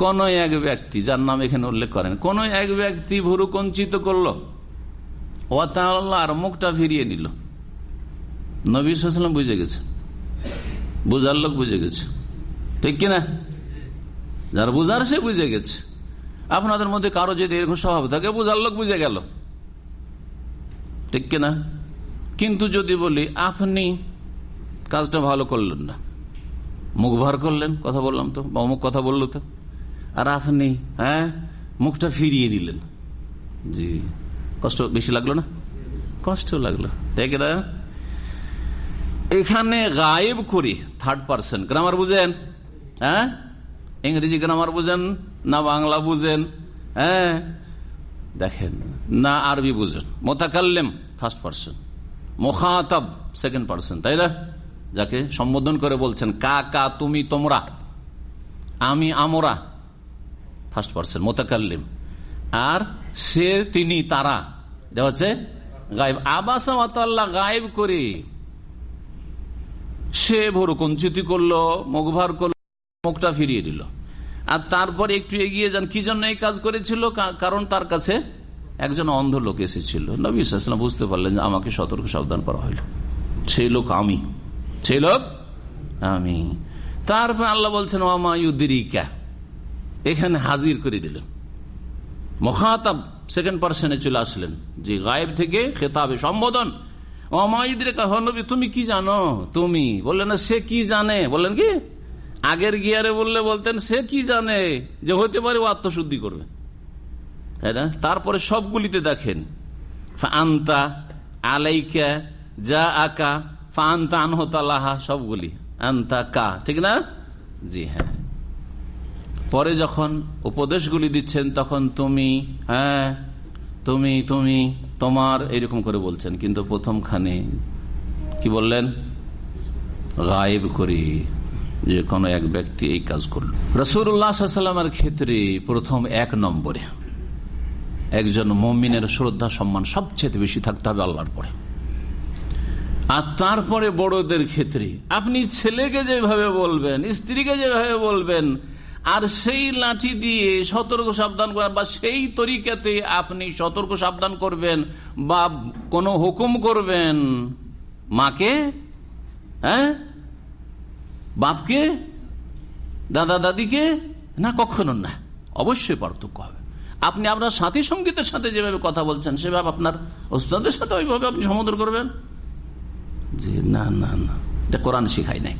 কোন এক ব্যক্তি, যার নাম এখানে উল্লেখ করেন, কোন এক ব্যক্তি ভুরু কঞ্চিত করল ওয়াতাল্লাহ আর মুখটা ফিরিয়ে নিল। নবী সাল্লাম বুঝে গেছে বুঝার লোক বুঝে গেছে। ঠিক কিনা? যার বুঝার সে বুঝে গেছে। আপনাদের মধ্যে কারও যদি এরকম স্বভাব থাকে, বুঝার লোক বুঝে গেল। ঠিক কিনা? কিন্তু যদি বলি, আপনি কাজটা ভালো করলেন না। মুখ ভার করলেন, কথা বললাম তো, বা অমুক কথা বলল তো। আর আপনি হ্যাঁ মুখটা ফিরিয়ে নিলেন জি, কষ্ট বেশি লাগল না? কষ্ট লাগল। ঠিক না এখানে গায়েব করি থার্ড পার্সন গ্রামার বুঝেন? হ্যাঁ? ইংরেজি গ্রামার বুঝেন, না বাংলা বুঝেন হ্যাঁ? দেখেন, না আরবি বুঝেন। মোতাকাল্লেম ফার্স্ট পার্সন মোখাতাব সেকেন্ড পার্সন তাই না? যাকে সম্বোধন করে বলছেন কা কা তুমি তোমরা, আমি আমরা ফার্স্ট পার্সন মোতাকাল্লিম। আর সে তিনি তারা। হচ্ছে গায়েব। আবাস গায়েব করে। সে ভোর কঞ্চিতি করল মুখভার করল, মুখটা ফিরিয়ে দিল। আর তারপর একটু এগিয়ে যান। কি জন্য এই কাজ করেছিল? কারণ তার কাছে একজন অন্ধ লোক এসেছিল। নবী বুঝতে পারলেন যে আমাকে সতর্ক সাবধান করা হইল। সেই লোক আমি। সেই লোক আমি। তারপর আল্লাহ বলছেন ওমায়ুদ্দিরিকা এখানে হাজির করে দিলেন। মখাতাব সেকেন্ড পার্সনে চলে আসলেন। যে গায়েব থেকে খেতাবে সম্বোধন। অমায়ুদ্দিরিকা নবী, তুমি কি জানো? তুমি। বললেন সে কি জানে? বললেন কি? আগের গিয়ারে বললে বলতেন, সে কি জানে যে হতে পারে ও আত্মশুদ্ধি করবে? তাই না? তারপরে সবগুলিতে দেখেন আন্তা আলাইকা যা আকা ফান্তা আনহতালাহা সবগুলি, আন্তা কা ঠিক না? জি হ্যাঁ। পরে যখন উপদেশগুলি দিচ্ছেন, তখন তুমি হ্যাঁ তুমি তুমি, তোমার, এরকম করে বলছেন। কিন্তু প্রথমখানে কি বললেন? গায়েব করে। যে কোনো এক ব্যক্তি এই কাজ করল। রসুরামের ক্ষেত্রে প্রথম এক নম্বরে একজন মমিনের শ্রদ্ধা, সম্মান সবচেয়ে বেশি থাকতে হবে আল্লাহর পরে। আর তারপরে বড়দের ক্ষেত্রে আপনি ছেলেকে যেভাবে বলবেন, স্ত্রীকে যেভাবে বলবেন, আর সেই লাঠি দিয়ে সতর্ক সাবধান করেন বা সেই তরিকাতে আপনি সতর্ক সাবধান করবেন বা কোনো হুকুম করবেন। মাকে হ্যাঁ? বাপকে, দাদা দাদিকে, না কখনো না। অবশ্যই পার্থক্য হবে। আপনি আপনার সাথী সঙ্গীতের সাথে যেভাবে কথা বলছেন সেভাবে আপনার ওস্তাদের সাথে ওইভাবে আপনি সমুদ্র করবেন? যে না না না। এটা কোরআন শিখাই নাই।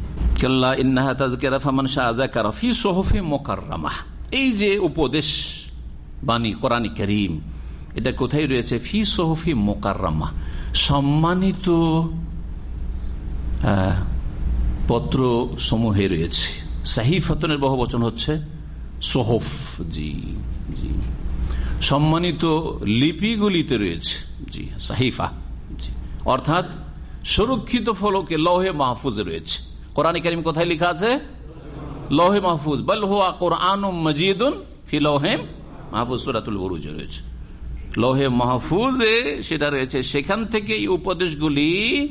এই যে উপদেশ, বাণী, কোরআন করিম, এটা কোথায় রয়েছে? ফি সোহফি মোকাররামা। সম্মানিত পত্র সমূহে রয়েছে সাহিফতনের বহু বচন হচ্ছে, সোহফ জি জি। সম্মানিত লিপিগুলিতে রয়েছে, জি, সাহিফা, জি। অর্থাৎ সুরক্ষিত ফলকে লহে মাহফুজে রয়েছে। কোরআন করিম কোথায় লেখা আছে? লহে মাহফুজ। বল হুয়া কোরআন মজিদুন ফি লহে মাহফুজ, সুরাতুল বরুজে রয়েছে। লহে মাহফুজে সেটা রয়েছে। সেখান থেকে এই উপদেশগুলি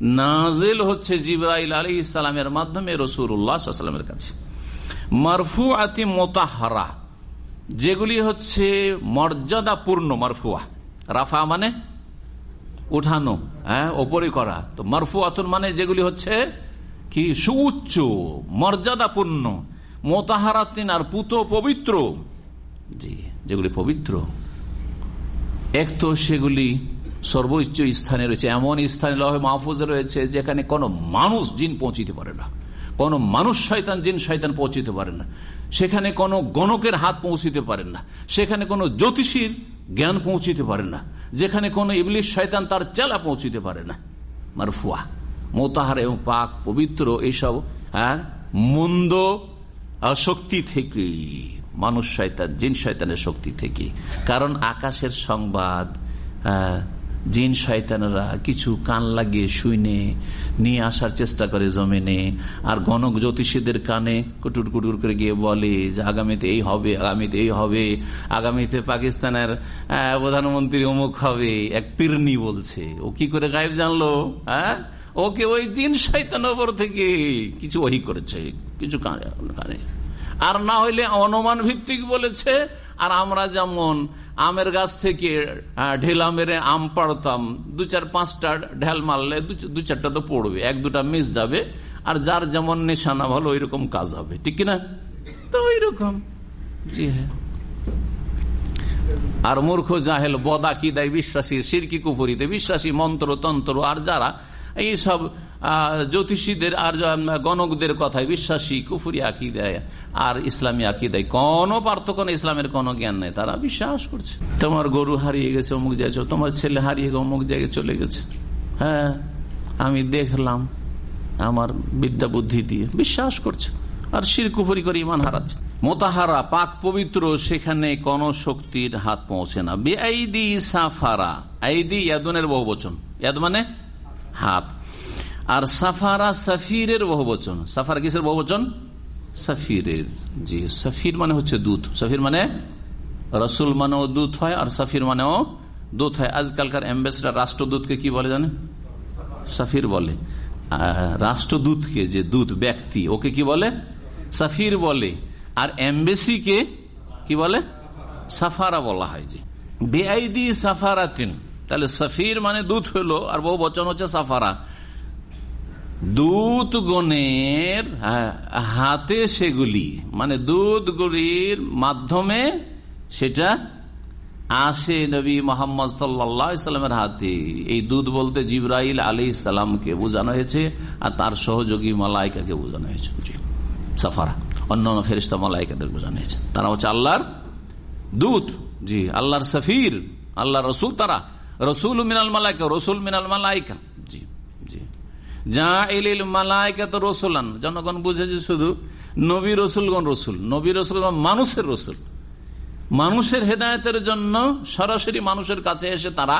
নাজেল হচ্ছে জিব্রাইল আলী ইসলামের মাধ্যমে রসুরামের কাছে। মারফু আতি মোতাহারা, যেগুলি হচ্ছে মর্যাদাপূর্ণ মারফুয়া। রাফা মানে উঠানো হ্যাঁ ওপরে করা। তো মারফু আতুন মানে যেগুলি হচ্ছে কি? সুউচ্চ, মর্যাদাপূর্ণ, মোতাহারাতিন আর পুত পবিত্র। জি, যেগুলি পবিত্র। এক তো সেগুলি সর্বোচ্চ স্থানে রয়েছে। এমন স্থানে লহে মাহফুজে রয়েছে যেখানে কোনো মানুষ জিন পৌঁছিতে পারে না। কোন মানুষ শয়তান, জিন শয়তান পৌঁছিতে পারে না। সেখানে কোনো গণকের হাত পৌঁছিতে পারে না। সেখানে কোনো জ্যোতিষীর জ্ঞান পৌঁছিতে পারে না। যেখানে কোনো ইবলিশ শয়তান তার চেলা পৌঁছিতে পারে না। মারফুয়া, মোতাহার এবং পাক, পবিত্র এইসব হ্যাঁ মন্দ শক্তি থেকে, মানুষ শয়তান, জিন শয়তানের শক্তি থেকে। কারণ আকাশের সংবাদ জিন শয়তানরা কিছু কান লাগিয়ে শুইনে, নিয়ে আসার চেষ্টা করে জমিনে, আর গণক জ্যোতিষীদের কানে কুটুর কুটুর করে গিয়ে বলে যে, আগামীতে এই হবে, আগামীতে এই হবে, আগামীতে পাকিস্তানের প্রধানমন্ত্রী অমুক হবে। এক পিরনি বলছে। ও কি করে গায়েব জানলো? হ্যাঁ? ওকে ওই জিন শৈতান ওপর থেকে কিছু ওহি করেছে, কিছু কানে। আর না হইলে অনুমান ভিত্তিক বলেছে, আর আমরা যেমন আমের গাছ থেকে ঢেলা মেরে আম পাড়তাম, দু চার পাঁচটা ঢেল মারলে দু চারটা তো পড়বে, এক দুটা মিস যাবে, আর যার যেমন নিশানা ভালো ওই রকম কাজ হবে, ঠিক কিনা? তো ওই রকম জি হ্যাঁ। আর মূর্খ জাহেল বদা কি দেয়? বিশ্বাসী, সিরকি কুপুরিতে বিশ্বাসী, মন্ত্র, তন্ত্র, আর যারা, এইসব জ্যোতিষীদের আর গণকদের কথায় বিশ্বাসী কুফুরি আঁকি দেয় আর ইসলামী আঁকি দেয় কোনো পার্থক্য নেই, ইসলামের কোনো জ্ঞান নেই। তারা বিশ্বাস করছে। তোমার গরু হারিয়ে গেছে, অমুক জায়গায় তোমার ছেলে হারিয়ে গেছে, অমুক জায়গায় চলে গেছে। হ্যাঁ আমি দেখলাম আমার বিদ্যা বুদ্ধি দিয়ে বিশ্বাস করছে। আর শির কুফুরি করে ইমান হারাচ্ছে। মোতাহারা, পাক পবিত্র, সেখানে কোন শক্তির হাত পৌঁছে না। বহু বচন ইয়াদ মানে হাত। আর সাফারা সাফিরের বহু বচন সাফার কিসের বহু বচন সাফিরের। জি, সাফির মানে হচ্ছে দুধ সাফির মানে রসুল মানেও দুধ হয় আর সাফির মানেও দুধ হয়। আজকালকার অ্যাম্বাসেডার রাষ্ট্রদূতকে কি বলে জানে সাফির বলে। রাষ্ট্রদূতকে যে দূত, ব্যক্তি, ওকে কি বলে? সাফির বলে। আর এম্বেসিকে কি বলে? সাফারা বলা হয় যে বেআইদি সাফারাতিন। তাহলে সাফির মানে দূত হলো আর বহু বচন হচ্ছে সাফারা। দুধগণের হাতে সেগুলি মানে দুধগুলির মাধ্যমে সেটা আসে নবী মোহাম্মদ সাল্লামের হাতে। এই দুধ বলতে জিব্রাইল আলী ইসালামকে বোঝানো হয়েছে আর তার সহযোগী মালাইকাকে বোঝানো হয়েছে। সাফারা। অন্যান্য ফেরিস্তা মালাইকাদের বোঝানো হয়েছে। তারা হচ্ছে আল্লাহর দূত। জি, আল্লাহর সফির আল্লাহ রসুল তারা। রসুল মিনাল মালাইকা, রসুল মিনাল মালাইকা। যা এলিল মালাইকা তো রসুলান। জনগণ বুঝেছে শুধু নবী রসুলগণ রসুল, নবী রসুলগণ মানুষের রসুল। মানুষের হেদায়তের জন্য সরাসরি মানুষের কাছে এসে তারা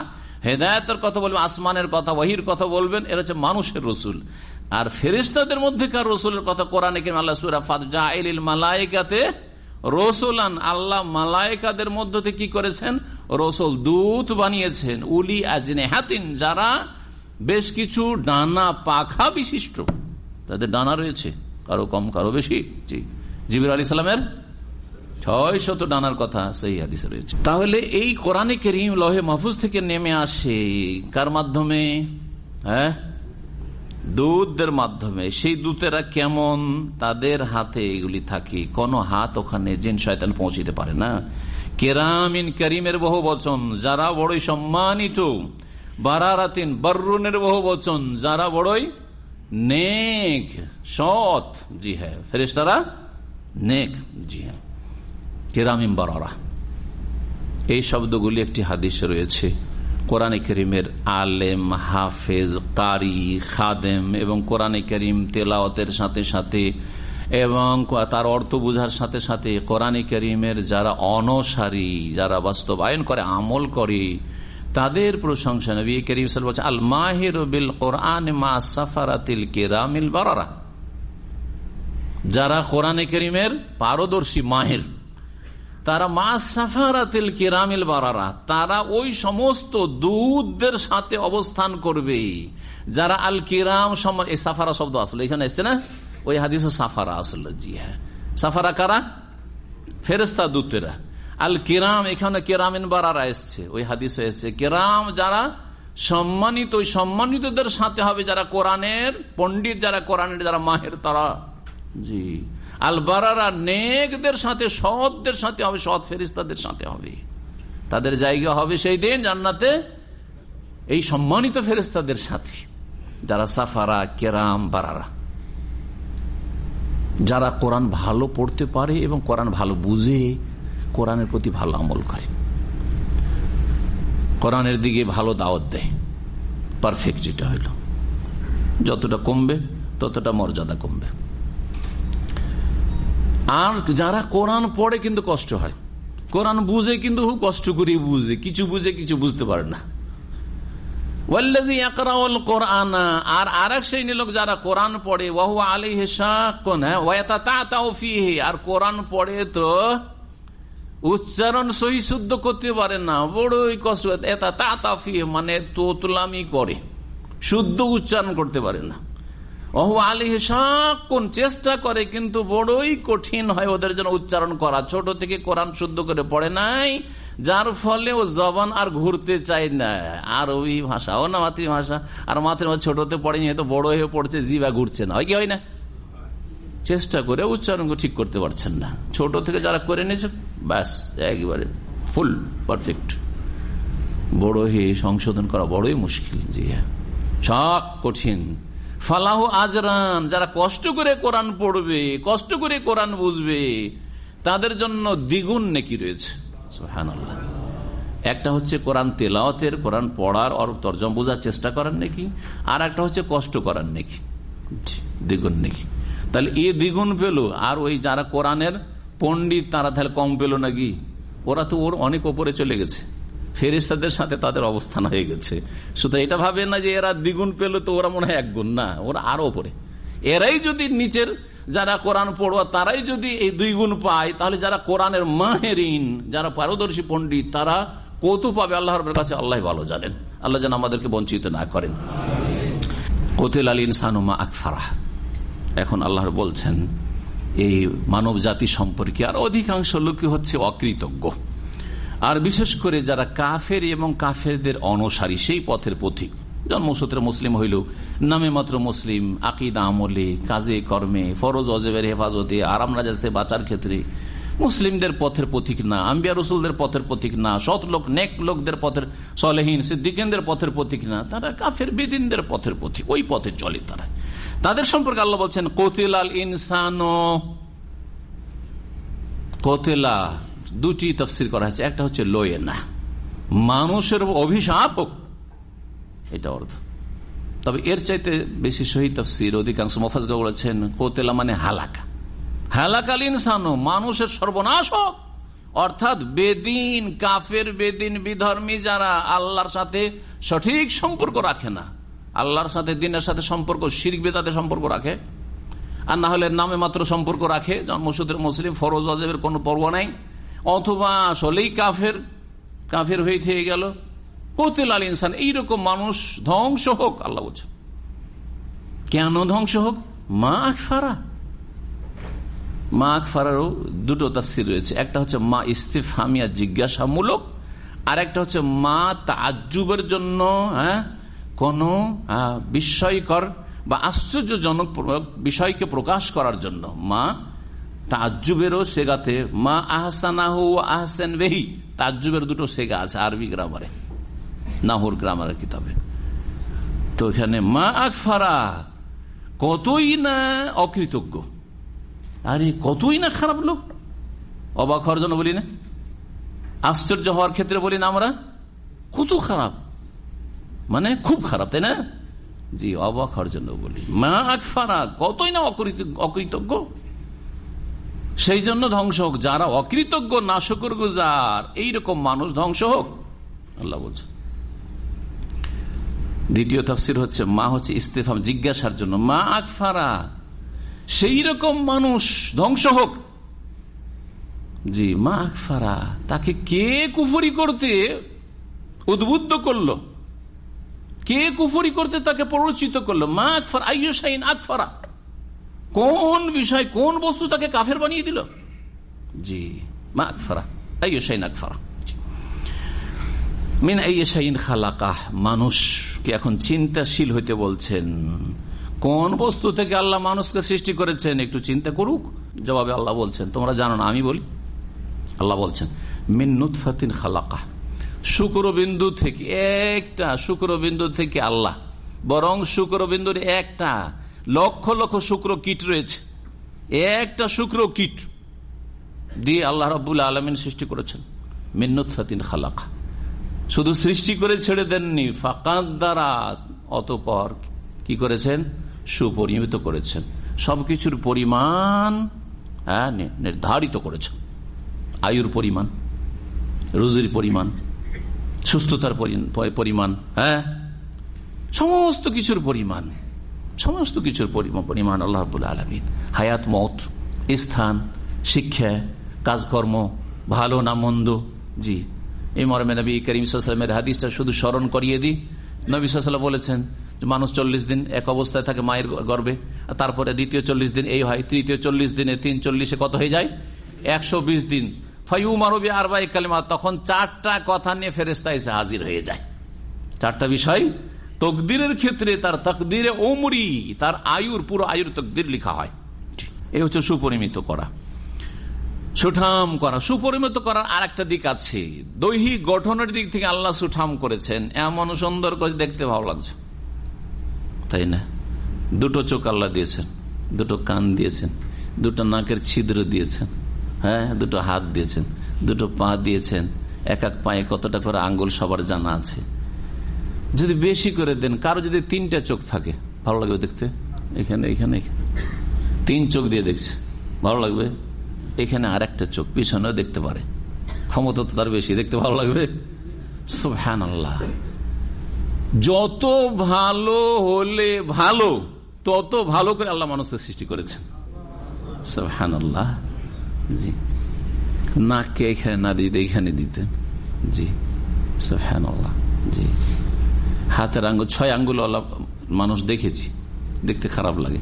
হেদায়তের কথা বলবেন আসমানের কথা, ওহির কথা বলবেন, এরা হচ্ছে মানুষের রসুল। আর ফেরিস্তাদের মধ্যেকার রসুলের কথা কোরআনে কিম আল্লাহ সুরা ফাতজা মালাইকাতে রসুলান, আল্লাহ মালাইকাদের মধ্যে কি করেছেন? রসুল দূত বানিয়েছেন, উলি আজনে হাতিন যারা বেশ কিছু ডানা পাখা বিশিষ্ট। তাদের ডানা রয়েছে। কারও কম, কারও বেশি। জি। জিবির আলী সালামের ছয় শত ডানার কথা সেই হাদিসে রয়েছে। তাহলে এই কোরআনে করিম লহে মাহফুজ থেকে নেমে আসে কার মাধ্যমে? হ্যাঁ? দূতদের মাধ্যমে। সেই দূতেরা কেমন? তাদের হাতে এগুলি থাকে। কোন হাত ওখানে জিন শয়তান পৌঁছিতে পারে না। কেরামিন করিমের বহু বচন। যারা বড়ই সম্মানিত বারারাতিন বর্রুনের বহু বচন, যারা বড়ই নেক, সৎ জি হ্যাঁ। ফেরেস্তারা নেক জি হ্যাঁ। কেরামিম বারারা। এই শব্দগুলি একটি হাদিসে রয়েছে। কোরআনে করিমের আলেম, হাফেজ, কারি, খাদেম এবং কোরআনে করিম তেলাওয়াতের সাথে সাথে এবং তার অর্থ বুঝার সাথে সাথে কোরআনে করিমের যারা অনসারী যারা বাস্তবায়ন করে, আমল করে তাদের প্রশংসা নবী করিম বলছে আল মাহির কোরআন মা সাফারাতিল কেরামিল বারারা। যারা কোরআনে করিমের পারদর্শী মাহের, তারা মা সাফারাতিল কেরামিল বারারা, তারা ওই সমস্ত দুধদের সাথে অবস্থান করবে। যারা আল কিরাম সম্মান এই সাফারা শব্দ আসলো, এখানে এসছে না? ওই হাদিস সাফারা আসলো, জি হ্যাঁ। সাফারা কারা? ফেরেস্তা দূতেরা। আল কেরাম এখানে কেরামিন বারারা এসছে, ওই হাদিসে এসছে। কেরাম যারা সম্মানিত, ওই সম্মানিতদের সাথে হবে যারা কোরআনের পণ্ডিত, যারা কোরআনের, যারা মাহের, তারা জি। আল বারারা নেকদের সাথে, সৎদের সাথে হবে, সৎ ফেরিস্তাদের সাথে হবে। তাদের জায়গা হবে সেই দিন জান্নাতে এই সম্মানিত ফেরিস্তাদের সাথে, যারা সাফারা, কেরাম, বারারা। যারা কোরআন ভালো পড়তে পারে এবং কোরআন ভালো বুঝে কোরআনের প্রতি ভালো আমল করে। কোরআনের দিকে ভালো দাওয়াত দেয়। পারফেক্ট যেটা হইল যতটা কমবে, ততটা মর্যাদা কমবে। আর যারা কোরআন পড়ে কিন্তু কষ্ট হয়। কোরআন বুঝে কিন্তু খুব কষ্ট করে বুঝে। কিছু বুঝে, কিছু বুঝতে পারে না। আর আলী আর কোরআন পড়ে তো উচ্চারণ সহি শুদ্ধ করতে পারে না, বড়ই কষ্ট মানে তোতলামি করে। শুদ্ধ উচ্চারণ করতে পারে না। চেষ্টা করে, কিন্তু বড়ই কঠিন হয় ওদের জন্য উচ্চারণ করা। ছোট থেকে কোরআন শুদ্ধ করে পড়ে নাই, যার ফলে ও জবান আর ঘুরতে চায় না। আর ওই ভাষা ও না মাতৃভাষা আর মাতৃভাষা ছোটতে পড়েনি, হয়তো বড় হয়ে পড়ছে, জিবা ঘুরছে না। হয় কি হয় না? চেষ্টা করে উচ্চারণ ঠিক করতে পারছেন না। ছোট থেকে যারা করে নিয়েছে, ব্যাস, একবারে ফুল, পারফেক্ট। বড় হয়ে সংশোধন করা বড়ই মুশকিল, জি হ্যাঁ। শখ কঠিন। ফালাহ আজরান, যারা কষ্ট করে কোরআন পড়বে, কষ্ট করে কোরআন বুঝবে, তাদের জন্য দ্বিগুণ নেকি রয়েছে। একটা হচ্ছে কোরআন তেলাওয়াতের, কোরআন পড়ার আর তর্জম বোঝার চেষ্টা করার নাকি, আর একটা হচ্ছে কষ্ট করার নাকি। দ্বিগুণ নাকি। তাহলে এ দ্বিগুণ পেল। আর ওই যারা কোরআনের পণ্ডিত, তারা তাহলে কম পেল নাকি? ওরা তো ওর অনেক ওপরে চলে গেছে। ফেরিস্তাদের সাথে তাদের অবস্থান হয়ে গেছে। শুধু এটা ভাবে না যে এরা দ্বিগুণ পেল তো ওরা মনে হয় এক গুণ না, ওরা আরও ওপরে। এরাই যদি নিচের যারা কোরআন পড়ুয়া, তারাই যদি এই দুই গুণ পায়, তাহলে যারা কোরআনের মাহেরিন, যারা পারদর্শী পণ্ডিত, তারা কৌতু পাবে আল্লাহর কাছে। আল্লাহ ভালো জানেন। আল্লাহ যেন আমাদেরকে বঞ্চিত না করেন। কোতেল আলী ইনসানুমা আকফারাহ। এখন আল্লাহর বলছেন, এই মানব জাতি সম্পর্কে আর অধিকাংশ লোকই হচ্ছে অকৃতজ্ঞ। আর বিশেষ করে যারা কাফের এবং কাফেরদের অনসারী, সেই পথের পথিক। জন্মসূত্রে মুসলিম হইল, নামে মাত্র মুসলিম, আকিদা আমলে, কাজে কর্মে, ফরজ, অজেবের হেফাজতে, আরাম রাজাতে বাঁচার ক্ষেত্রে মুসলিমদের পথের পথিক না, আম্বিয়া রসুলদের পথের পথিক না, সৎ লোক, নেক লোকদের পথের, সলেহীন সিদ্দিকেন্দের পথের পথিক না, তারা কাফের বেদিনদের পথের পথিক, ওই পথে চলে তারা। তাদের সম্পর্কে আল্লাহ বলছেন, কোতিলাল ইনসান। কোতেলা, দুটি তফসির করা হয়েছে, একটা হচ্ছে লোয়ে না। মানুষের অভিশাপ এটা অর্থ। তবে এর চাইতে বেশি সহি তফসির অধিকাংশ মফাজগা বলেছেন, কোতেলা মানে হালাকা। হালাকাল ইনসানো মানুষের সর্বনাশ হোক। অর্থাৎ বেদিন, কাফের বেদিন, বিধর্মী যারা আল্লাহর সাথে সঠিক সম্পর্ক রাখে না, আল্লাহর সাথে, দিনের সাথে সম্পর্ক শির বেদাতে সম্পর্ক রাখে, আর না হলে নামে মাত্র সম্পর্ক রাখে মসুদের মুসলিম, ফরোজ আজবের কোনো পর্ব নাই, অথবা আসলেই কাফের কাফের হয়ে থেকে গেল। কতিল আল ইনসান, এইরকম মানুষ ধ্বংস হোক, আল্লাহ বলছে। কেন ধ্বংস হোক? মা ফারা মা আকফারারও দুটো তাফসির রয়েছে। একটা হচ্ছে মা ইস্তিফামিয়া জিজ্ঞাসামূলক আর একটা হচ্ছে মা তাজ্জুবের জন্য হ্যাঁ কোন বিস্ময়কর বা আশ্চর্যজনক বিষয়কে প্রকাশ করার জন্য। মা তাজ্জুবেরও সেগাতে, মা আহসানাহ আহসেন বেহি তাজ্জুবের দুটো সেগা আছে আরবি গ্রামারে, নাহুর গ্রামারের কিতাবে। তো এখানে মা আকফারা, কতই না অকৃতজ্ঞ। আরে, কতই না খারাপ লোক। অবাক হওয়ার জন্য বলি না। আশ্চর্য হওয়ার ক্ষেত্রে বলি না আমরা। কত খারাপ। মানে খুব খারাপ, তাই না? জি, অবাক হওয়ার জন্য বলি। মা আকফারা, কতই না অকৃতজ্ঞ। সেই জন্য ধ্বংস হোক, যারা অকৃতজ্ঞ না শুকুর গুজার এইরকম মানুষ ধ্বংস হোক, আল্লাহ বলছে। দ্বিতীয় তফসির হচ্ছে, মা হচ্ছে ইস্তেফাম, জিজ্ঞাসার জন্য। মা আকফারা সেই রকম মানুষ ধ্বংস হোক। জি মা আকফারা তাকে কে কুফরি করতে উদ্বুদ্ধ করল? কে কুফরি করতে তাকে প্ররোচিত করল? মা আকফার আইয়সাইন আকফারা। কোন বিষয়, কোন বস্তু তাকে কাফের বানিয়ে দিল? জি মা আকফারা আইয়সাইন আকফারা। মিন আইয়সাইন খালাকাহ মানুষকে এখন চিন্তাশীল হইতে বলছেন। কোন বস্তু থেকে আল্লাহ মানুষকে সৃষ্টি করেছেন একটু চিন্তা করুক। জবাবে আল্লাহ বলছেন, তোমরা জানো না, আমি বলি। আল্লাহ বলছেন মিন্নুৎফাতিন খালাকা। শুক্রবিন্দু থেকে একটা, শুক্রবিন্দু থেকে আল্লাহ। বরং শুক্রবিন্দুর একটা, লক্ষ লক্ষ শুক্র কিট রয়েছে। একটা শুক্র কিট দিয়ে আল্লাহ রবুল আলমিন সৃষ্টি করেছেন। মিন্নুৎফাতিন খালাকা। শুধু সৃষ্টি করে ছেড়ে দেননি ফাঁকার দ্বারা। অতপর কি করেছেন? সুপরিমিত করেছেন। সবকিছুর পরিমাণ হ্যাঁ নির্ধারিত করেছেন। আয়ুর পরিমাণ, রুজির পরিমাণ, সুস্থতার পরিমাণ হ্যাঁ সমস্ত কিছুর পরিমাণ, সমস্ত কিছুর পরিমাণ আল্লাহ আলমিন। হায়াত, মত, স্থান, শিক্ষা, কাজকর্ম, ভালো না মন্দ। জি, এই মরমে নবী করিম হাদিসটা শুধু স্মরণ করিয়ে দিই। নবী সাল্লাম বলেছেন মানুষ চল্লিশ দিন এক অবস্থায় থাকে মায়ের গর্বে তারপরে দ্বিতীয় চল্লিশ দিন এই হয়, তৃতীয় চল্লিশ দিনে তিন চল্লিশে কত হয়ে যায়? একশো বিশ দিন। ফাইউমারবি আর বাই কালিমা, তখন চারটা কথা নিয়ে ফেরেস্তা এসে হাজির হয়ে যায়। চারটা বিষয়, তকদিরের ক্ষেত্রে তার তকদিরে ওমরি তার আয়ুর, পুরো আয়ুর তকদির লিখা হয়। এই হচ্ছে সুপরিমিত করা। সুঠাম করা। সুপরিমিত করার আর একটা দিক আছে। দৈহিক গঠনের দিক থেকে আল্লাহ সুঠাম করেছেন। এমন সুন্দর করে দেখতে ভালো লাগছে। তাই না? দুটো চোখ আল্লাহ দিয়েছেন, দুটো কান দিয়েছেন, দুটো নাকের ছিদ্র দিয়েছেন হ্যাঁ দুটো হাত দিয়েছেন, দুটো পা দিয়েছেন, এক এক পায়ে কতটা করে আঙ্গুল সবার জানা আছে। যদি বেশি করে দেন, কারও যদি তিনটা চোখ থাকে, ভালো লাগবে দেখতে? এখানে এখানে তিন চোখ দিয়ে দেখছে, ভালো লাগবে? এখানে আর একটা চোখ, পিছনেও দেখতে পারে। ক্ষমতা তো তার বেশি, দেখতে ভালো লাগবে? সব হ্যান আল্লাহ যত ভালো হলে ভালো, তত ভালো করে আল্লাহ মানুষের সৃষ্টি করেছেন। হ্যান আল্লাহ জি নাককে এখানে না দিতে, এখানে দিতেন জি। হ্যান আল্লাহ জি। হাতের আঙ্গুল, ছয় আঙ্গুল মানুষ দেখেছি। দেখতে খারাপ লাগে।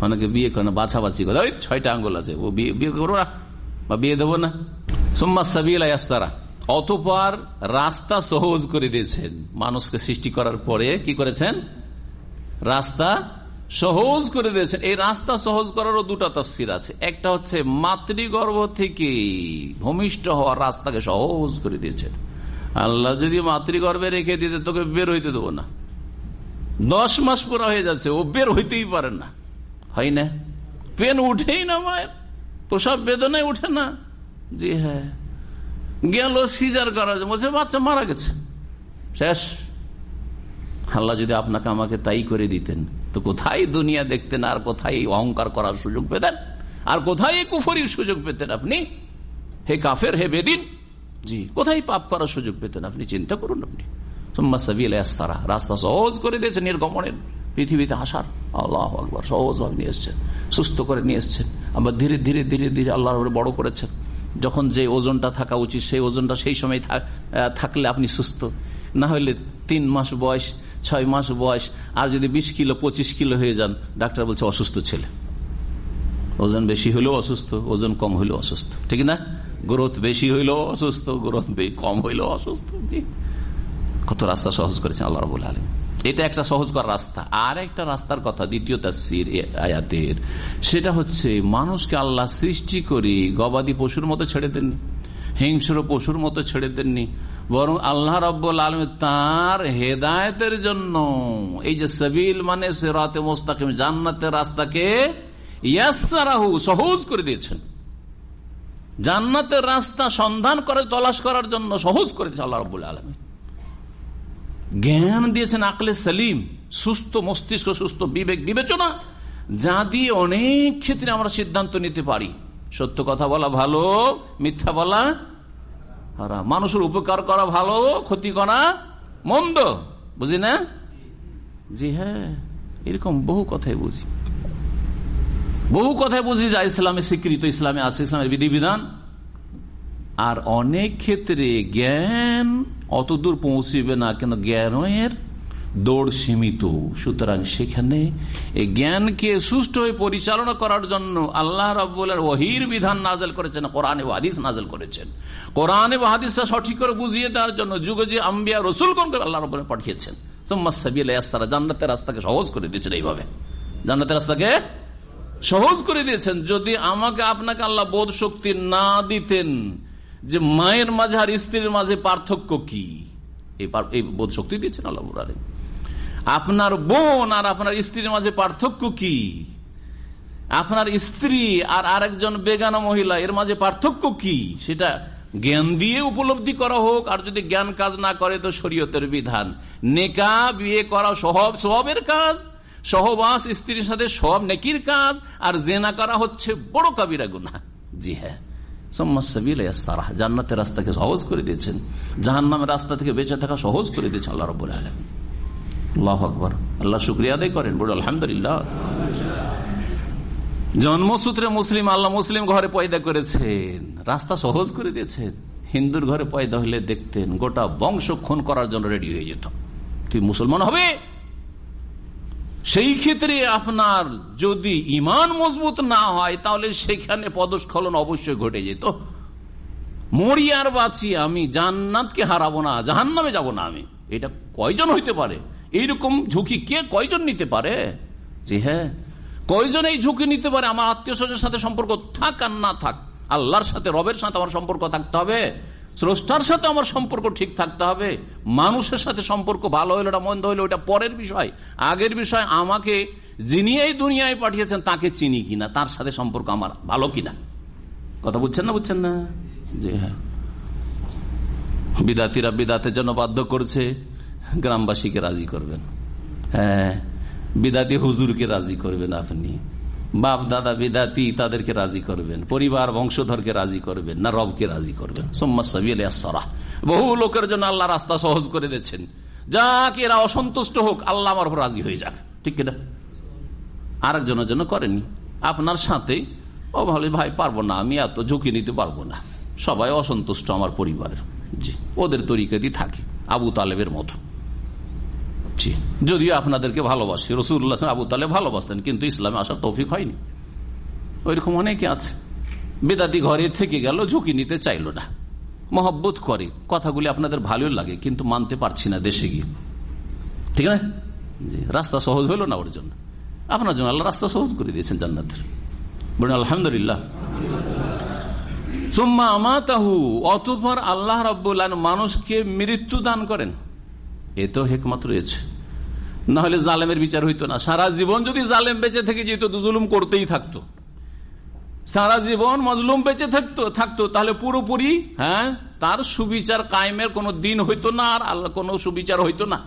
অনেকে বিয়ে করে না, বাছাবাছি করে। ওই ছয়টা আঙ্গুল আছে। ও বিয়ে বিয়ে করব না? বা বিয়ে দেবো না? সোম্মা সাবিল আস্তারা অতপর রাস্তা সহজ করে দিয়েছেন। মানুষকে সৃষ্টি করার পরে কি করেছেন? রাস্তা সহজ করে দিয়েছেন। এই রাস্তা সহজ করারও দুটা তফসির আছে। একটা হচ্ছে মাতৃগর্ভ থেকে ভূমিষ্ঠ হওয়ার রাস্তাকে সহজ করে দিয়েছেন। আল্লাহ যদি মাতৃগর্ভে রেখে দিতে, তোকে বের হইতে দেবো না। দশ মাস পুরা হয়ে যাচ্ছে, ও বের হইতেই পারে না। হয় না? পেন উঠেই না মায়ের। প্রসব বেদনায় উঠে না। জি হ্যাঁ। গেল সিজার করা বলছে বাচ্চা মারা গেছে। শেষ। আল্লাহ যদি আপনাকে আমাকে তাই করে দিতেন তো কোথায় দুনিয়া দেখতেন আর কোথায় অহংকার করার সুযোগ পেতেন? আর কোথায় কুফরির সুযোগ পেতেন আপনি? হে কাফের হে বেদিন। জি। কোথায় পাপ করার সুযোগ পেতেন আপনি? চিন্তা করুন আপনি। সুম্মা সাবিল আস্তারা রাস্তা সহজ করে দিয়েছে নির্গমনের। পৃথিবীতে আসার আল্লাহ আকবর সহজভাবে নিয়ে এসছেন। সুস্থ করে নিয়ে এসছেন। আবার ধীরে ধীরে ধীরে ধীরে আল্লাহ বড় করেছেন। যখন যে ওজনটা থাকা উচিত, সেই ওজনটা সেই সময় থাকলে আপনি সুস্থ। না হলে তিন মাস বয়স, ছয় মাস বয়স, আর যদি বিশ কিলো, পঁচিশ কিলো হয়ে যান, ডাক্তার বলছে অসুস্থ ছেলে। ওজন বেশি হলেও অসুস্থ, ওজন কম হইলেও অসুস্থ। ঠিক না? গ্রোথ বেশি হইলেও অসুস্থ, গ্রোথ কম হইলেও অসুস্থ। কত রাস্তা সহজ করেছেন আল্লাহ রবুল আলম এটা একটা সহজ করার রাস্তা। আর একটা রাস্তার কথা, দ্বিতীয় তাসির আয়াতের। সেটা হচ্ছে, মানুষকে আল্লাহ সৃষ্টি করে গবাদি পশুর মতো ছেড়ে দেননি, হিংস্র পশুর মতো ছেড়ে দেননি, বরং আল্লাহ রব্বুল আলম তার হেদায়তের জন্য এই যে সবিল মানে সেরাতে মোস্তাকিম, জান্নাতের রাস্তাকে ইয়াসারাহু সহজ করে দিয়েছেন। জান্নাতের রাস্তা সন্ধান করে, তলাশ করার জন্য সহজ করে দিয়েছে আল্লাহ রব্বুল আলমী জ্ঞান দিয়েছেন আকলে সালিম, সুস্থ মস্তিষ্ক, সুস্থ বিবেক, বিবেচনা, যা দিয়ে অনেক ক্ষেত্রে আমরা সিদ্ধান্ত নিতে পারি। সত্য কথা বলা ভালো, মিথ্যা বলা মানুষের উপকার করা ভালো, ক্ষতি করা মন্দ, বুঝি না? জি হ্যাঁ এরকম বহু কথাই বুঝি। বহু কথাই বুঝি যা ইসলামে স্বীকৃত, ইসলামে আছে, ইসলামের বিধিবিধান। আর অনেক ক্ষেত্রে জ্ঞান অত দূর পৌঁছিবে না কেন? জ্ঞানের দৌড় সীমিত। সুতরাং সেখানে এই জ্ঞানকে সুষ্ঠু হয়ে পরিচালনা করার জন্য আল্লাহ রব্বুলের ওহির বিধান নাজেল করেছেন, কোরআনে হাদিস নাজেল করেছেন। কোরআনে হাদিসটা সঠিক করে বুঝিয়ে দেওয়ার জন্য যুগে যে আম্বিয়া রসুল কোন আল্লাহ রব পাঠিয়েছেন। জান্নাতের রাস্তাকে সহজ করে দিয়েছেন এইভাবে। জান্নাতের রাস্তাকে সহজ করে দিয়েছেন। যদি আমাকে, আপনাকে আল্লাহ বোধ শক্তি না দিতেন যে মায়ের মাঝে আর স্ত্রীর মাঝে পার্থক্য কি? এই বোধ শক্তি দিয়েছেন আল্লাহ আপনার বোন আর আপনার স্ত্রীর মাঝে পার্থক্য কি? আপনার স্ত্রী আর আরেকজন বেগানা মহিলা, এর মাঝে পার্থক্য কি? সেটা জ্ঞান দিয়ে উপলব্ধি করা হোক, আর যদি জ্ঞান কাজ না করে, তো শরীয়তের বিধান। নেকা, বিয়ে করা সহব স্বভাবের কাজ। সহবাস, স্ত্রীর সাথে সব নেকির কাজ। আর জেনা করা হচ্ছে বড় কাবিরা গুনা জি হ্যাঁ। জান্নাতের রাস্তাকে সহজ করে দিয়েছেন। জাহান নামের রাস্তা থেকে বেঁচে থাকা সহজ করে দিয়েছেন আল্লাহ রব আলম আল্লাহ আকবর। আল্লাহ শুক্রিয়া আদায় করেন বড় আলহামদুলিল্লাহ। জন্মসূত্রে মুসলিম, আল্লাহ মুসলিম ঘরে পয়দা করেছেন, রাস্তা সহজ করে দিয়েছেন। হিন্দুর ঘরে পয়দা হলে দেখতেন গোটা বংশ খুন করার জন্য রেডি হয়ে যেত। তুই মুসলমান হবে? সেই ক্ষেত্রে আপনার যদি ইমান মজবুত না হয়, তাহলে সেখানে পদস্খলন অবশ্যই ঘটে যেত। মরি আর বাঁচি আমি, জান্নাতকে হারাবো না, জাহান্নামে যাব না আমি। এটা কয়জন হইতে পারে? এইরকম ঝুঁকি কে কয়জন নিতে পারে? জি হ্যাঁ। কয়জন এই ঝুঁকি নিতে পারে? আমার আত্মীয় স্বজনের সাথে সম্পর্ক থাক আর না থাক। আল্লাহর সাথে, রবের সাথে আমার সম্পর্ক থাকতে হবে। স্রষ্টার সাথে আমার সম্পর্ক ঠিক থাকতে হবে, মানুষের সাথে সম্পর্ক ভালো হইল না, মন্দ হইল ওটা পরের বিষয়। আগের বিষয়, আমাকে যিনি এই দুনিয়ায় পাঠিয়েছেন, তাকে চিনি কিনা, তার সাথে সম্পর্ক আমার ভালো কিনা। কথা বুঝছেন না বুঝছেন না? যে হ্যাঁ। বিদাতিরা বিদাতের জন্য বাধ্য করছে, গ্রামবাসীকে রাজি করবেন। হ্যাঁ বিদাতি হুজুরকে রাজি করবেন আপনি। বাপ, দাদা, বিদাতি তাদেরকে রাজি করবেন, পরিবার, বংশধরকে রাজি করবেন, না রবকে রাজি করবেন। সোম্মাসারা বহু লোকের জন্য আল্লাহ রাস্তা সহজ করে দিচ্ছেন। যাক এরা অসন্তুষ্ট হোক, আল্লাহ আমার রাজি হয়ে যাক। ঠিক কিনা? আরেকজনের জন্য করেনি। আপনার সাথে, ও ভালো ভাই, পারব না, আমি এত ঝুঁকি নিতে পারব না। সবাই অসন্তুষ্ট আমার পরিবারের। জি, ওদের তরিকাদি থাকে, আবু তালেবের মতো। জি যদিও আপনাদেরকে ভালোবাসি রসুল্লাহ আবু তালেব ভালোবাসতেন, কিন্তু ইসলামে আসার তৌফিক হয়নি। ওইরকম অনেকে আছে। বেদাতি ঘরে থেকে গেল, ঝুঁকি নিতে চাইল না। মহব্বত করে, কথাগুলি আপনাদের ভালো লাগে, কিন্তু মানতে পারছি না দেশে গিয়ে। ঠিক আছে জি, রাস্তা সহজ হলো না ওর জন্য। আপনার জন্য আল্লাহ রাস্তা সহজ করে দিয়েছেন জান্নাতের। বলুন, আলহামদুলিল্লাহ। সুম্মা আমাতাহু, অতপর আল্লাহ রব্বুল মানুষকে মৃত্যু দান করেন। এ তো হেকমত রয়েছে। না হলে জালেমের বিচার হইতো না। সারা জীবন যদি জালেম বেঁচে থেকে যেত জুলুম করতেই থাকতো। সারা জীবন মজলুম বেঁচে থাকতো থাকতো, তাহলে পুরোপুরি হ্যাঁ তার সুবিচার কায়েমের কোন দিন হইতো না, আর আল্লাহ কোন সুবিচার হইতো না।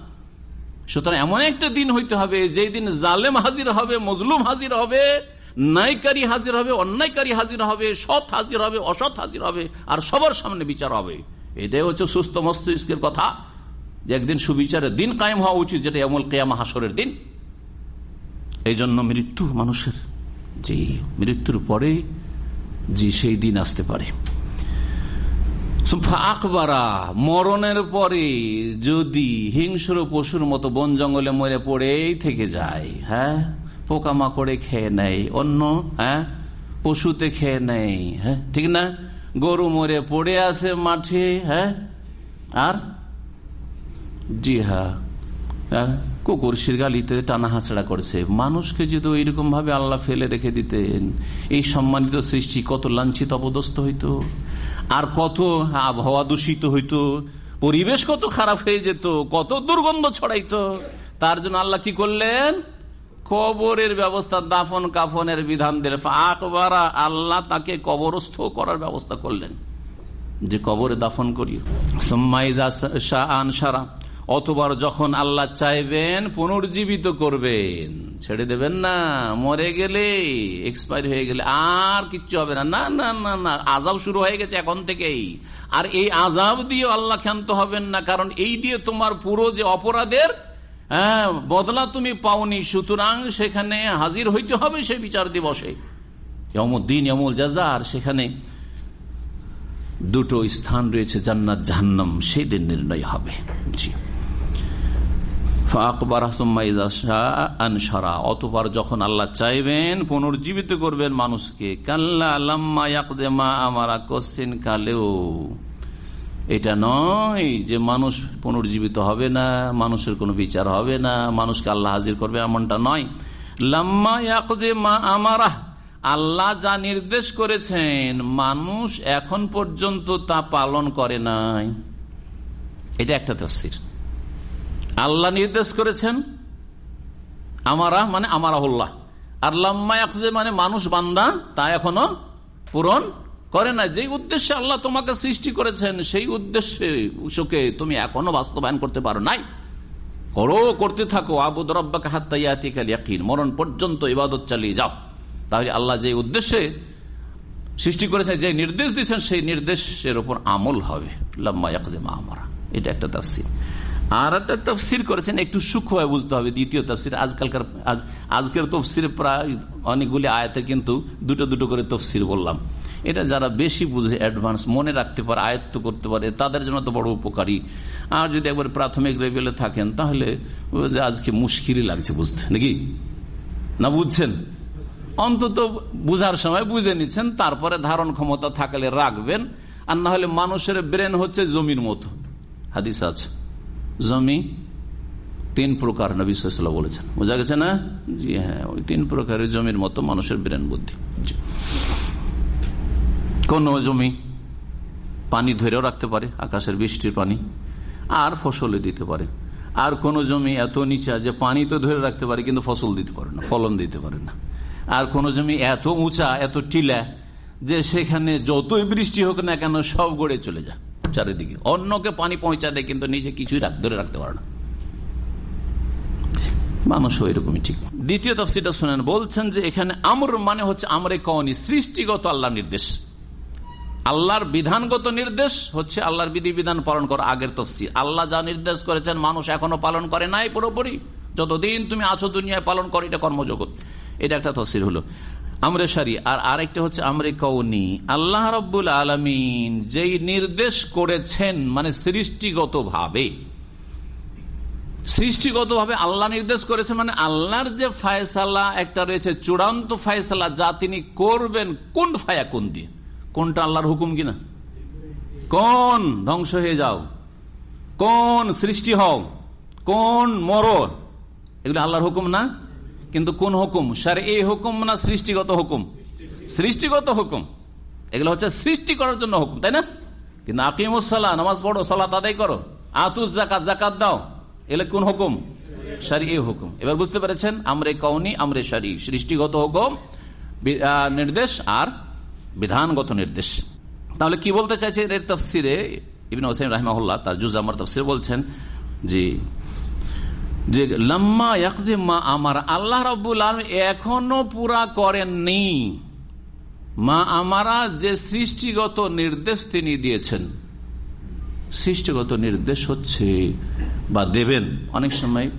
সুতরাং এমন একটা দিন হইতে হবে, যেই দিন জালেম হাজির হবে, মজলুম হাজির হবে, ন্যায়কারী হাজির হবে, অন্যায়কারী হাজির হবে, সৎ হাজির হবে, অসৎ হাজির হবে, আর সবার সামনে বিচার হবে। এটাই হচ্ছে সুস্থ মস্তিষ্কের কথা। যে একদিন সুবিচারের দিন কায়েম হওয়া উচিত, যেটা এমল কেয়ামা হাসরের দিন। এই জন্য মৃত্যু মানুষের, যে মৃত্যুর পরে যে সেই দিন আসতে পারে। আকবারা, মরণের পরে যদি হিংস্র পশুর মতো বন জঙ্গলে মরে পড়েই থেকে যায় হ্যাঁ? পোকামাকড়ে খেয়ে নেয়, অন্য হ্যাঁ? পশুতে খেয়ে নেয় হ্যাঁ? ঠিক না? গরু মরে পড়ে আছে মাঠে হ্যাঁ? আর জি হ্যাঁ। কুকুর শিরগালিতে টানা হাঁচড়া করছে। মানুষকে যদি ওইরকম ভাবে আল্লাহ ফেলে রেখে দিতেন, এই সম্মানিত সৃষ্টি কত লাঞ্ছিত, অপদস্থ হইতো, আর কত আবহাওয়া দূষিত হইতো, পরিবেশ কত খারাপ হয়ে যেত, কত দুর্গন্ধ ছড়াইতো, তার জন্য আল্লাহ কি করলেন? কবরের ব্যবস্থা দাফন কাফনের বিধান দিলেন আকবারা আল্লাহ তাকে কবরস্থ করার ব্যবস্থা করলেন। যে কবরে দাফন করি সারা অতবার যখন আল্লাহ চাইবেন, পুনর্জীবিত করবেন। ছেড়ে দেবেন না, মরে গেলে এক্সপায়ার হয়ে গেলে আর কিচ্ছু হবে না। না না না না আজাব শুরু হয়ে গেছে এখন থেকেই। আর এই আজাব দিয়ে আল্লাহ ক্ষান্ত হবেন না, কারণ এই দিয়ে তোমার পুরো যে অপরাধের হ্যাঁ বদলা তুমি পাওনি, সুতরাং সেখানে হাজির হইতে হবে সে বিচার দিবসে। দিন এমল আর সেখানে দুটো স্থান রয়েছে, জান্নাত, জাহান্নাম। সেই দিন নির্ণয় হবে। জি। অতবার যখন আল্লাহ চাইবেন, পুনর্জীবিত করবেন মানুষকে। কাল্লা আল্লাম্মা আমারা কোশ্চিন কালেও এটা নয় যে মানুষ পুনর্জীবিত হবে না, মানুষের কোনো বিচার হবে না, মানুষকে আল্লাহ হাজির করবে এমনটা নয়। লাম্মা ইয়াকদে মা আমারা। আল্লাহ যা নির্দেশ করেছেন, মানুষ এখন পর্যন্ত তা পালন করে নাই। এটা একটা তফসির। আল্লাহ নির্দেশ করেছেন আমারা মানে আমারাহুল্লাহ। আর লাম্মা মানে মানুষ বান্দা, তা এখনও পূরণ করে না যে উদ্দেশ্যে আল্লাহ তোমাকে সৃষ্টি করেছেন, সেই উদ্দেশ্যে উসকে তুমি এখনও বাস্তবায়ন করতে পারো নাই। করো, করতে থাকো। আবুদ রব্বাকে হাত্তাইয়াতিকাল মরণ পর্যন্ত ইবাদত চালিয়ে যাও। তাহলে আল্লাহ যে উদ্দেশ্যে সৃষ্টি করেছেন যে নির্দেশ দিচ্ছেন সেই নির্দেশের উপর আমল হবে। লম্বা মা আমরা। এটা একটা তাফসির। আর একটা তফসির করেছেন, একটু সূক্ষ্মভাবে বুঝতে হবে, দ্বিতীয় তফসির। আজকালকার আজকের তফসির প্রায় অনেকগুলি আয়তে কিন্তু দুটো দুটো করে তফসির বললাম। এটা যারা বেশি বুঝে অ্যাডভান্স মনে রাখতে পারে, আয়ত্ত করতে পারে, তাদের জন্য তো বড় উপকারী। আর যদি একবার প্রাথমিক লেভেলে থাকেন, তাহলে আজকে মুশকিলই লাগছে বুঝতে, নাকি? না বুঝছেন? অন্তত বুঝার সময় বুঝে নিচ্ছেন, তারপরে ধারণ ক্ষমতা থাকলে রাখবেন, আর না হলে মানুষের ব্রেন হচ্ছে জমির মতো। হাদিস আছে। জমি তিন প্রকার নবিসাল্লাহ বলেছেন। বোঝা গেছে না? জি হ্যাঁ ওই তিন প্রকারের জমির মতো মানুষের ব্রেন বুদ্ধি। কোন জমি পানি ধরেও রাখতে পারে, আকাশের বৃষ্টির পানি, আর ফসলে দিতে পারে। আর কোন জমি এত নিচা যে পানি তো ধরে রাখতে পারে, কিন্তু ফসল দিতে পারে না, ফলন দিতে পারে না। আর কোন জমি এত উঁচা, এত টিলা যে সেখানে যতই বৃষ্টি হোক না কেন সব গড়ে চলে যায়। চারিদিকে। অন্যকে পানি পৌঁছা দেয়, কিন্তু নিজে কিছুই ধরে রাখতে পারে না। মানুষ এরকমই ঠিক। দ্বিতীয় তফসিটা শুনেন, বলছেন যে এখানে আমর মানে হচ্ছে আমরে কওনি, সৃষ্টিগত আল্লাহ নির্দেশ। আল্লাহর বিধানগত নির্দেশ হচ্ছে আল্লাহর বিধি বিধান পালন করা আগের তফসির আল্লাহ যা নির্দেশ করেছেন, মানুষ এখনও পালন করে নাই পুরোপুরি। যতদিন তুমি আছো দুনিয়ায় পালন করো, এটা কর্মজগৎ। এটা একটা তফসির হলো। আমরে সারি, আর আরেকটা হচ্ছে আমরে কৌনি আল্লাহ রব্বুল আলমিন যেই নির্দেশ করেছেন মানে সৃষ্টিগত ভাবে সৃষ্টিগত ভাবে আল্লাহ নির্দেশ করেছেন মানে আল্লাহর যে ফায়সালা, একটা রয়েছে চূড়ান্ত ফায়সালা, যা তিনি করবেন কোন ফায়া কোন দিয়ে? কোনটা আল্লাহর হুকুম কিনা? কোন ধ্বংস হয়ে যাও? কোন সৃষ্টি হও? কোন মরণ এগুলো আল্লাহর হুকুম না? কিন্তু কোন হুকুম? স্যার এই হুকুম না সৃষ্টিগত হুকুম? সৃষ্টিগত হুকুম। এগুলো হচ্ছে সৃষ্টি করার জন্য হুকুম, তাই না? কিন্তু আকিমুসাল্লাহ নামাজ পড়ো, সালাত আদায় করো, আতুস জাকাত জাকাত দাও এগুলো কোন হুকুম? সারি এই হুকুম। এবার বুঝতে পেরেছেন? আমরে কৌনি আমরে সারি সৃষ্টিগত হুকুম নির্দেশ আর বিধানগত নির্দেশ। তাহলে কি বলতে চাইছে এর তফসিরে? ইবিন হোসেন রাহমাহুল্লাহ তার জুজ আমার তফসির বলছেন যে যে লম্মা মা আমার, আল্লাহ রব্বুল আলম এখনও পুরা করেননি। মা আমারা যে সৃষ্টিগত নির্দেশ তিনি দিয়েছেন। সৃষ্টিগত নির্দেশ হচ্ছে বা দেবেন। অনেক সময়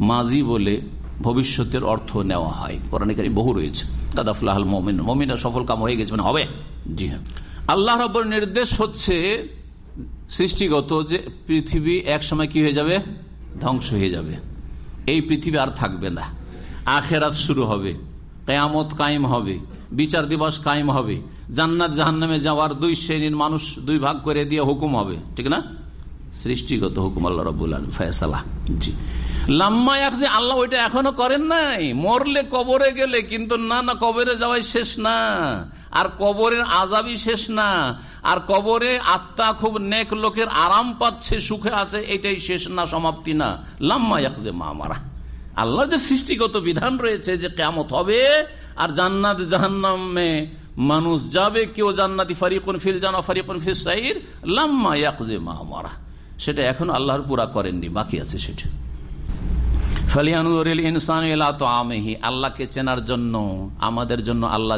মাজি বলে ভবিষ্যতের অর্থ নেওয়া হয়। কোরআনিকারী বহু রয়েছে। দাদাফুল্লাহ মমিন মমিনা সফল কাম হয়ে গেছে মানে হবে? জি হ্যাঁ। আল্লাহ রব্বর নির্দেশ হচ্ছে সৃষ্টিগত যে পৃথিবী এক সময় কি হয়ে যাবে? ধ্বংস হয়ে যাবে। এই পৃথিবী আর থাকবে না। আখেরাত শুরু হবে। কেয়ামত কায়েম হবে। বিচার দিবস কায়েম হবে। জান্নাত জাহান্নামে যাওয়ার দুই শ্রেণির মানুষ দুই ভাগ করে দিয়ে হুকুম হবে। ঠিক না? সৃষ্টিগত হুকুম, আল্লাহ রবুল আলম ফয়সালা। জি। লাম্মা যে আল্লাহ ওইটা এখনও করেন নাই। মরলে কবরে গেলে, কিন্তু না না, কবরে যাওয়াই শেষ না। আর কবরের আজাবই শেষ না। আর কবরে আত্মা খুব নেক লোকের আরাম পাচ্ছে, সুখে আছে, এটাই শেষ না, সমাপ্তি না। লাম্মা যে মা মারা। আল্লাহ যে সৃষ্টিগত বিধান রয়েছে যে কেমত হবে, আর জান্নাত জাহান্নামে মানুষ যাবে, কেউ জান্নাতি ফারিকুন ফিল জানা, ফারিকুন ফিল সাইর, লাম্মা ইয়াকজে মা মারা। সেটা এখন আল্লাহর পুরা করেননি, বাকি আছে সেটা। আল্লাহকে চেনার জন্য, আমাদের জন্য আল্লাহ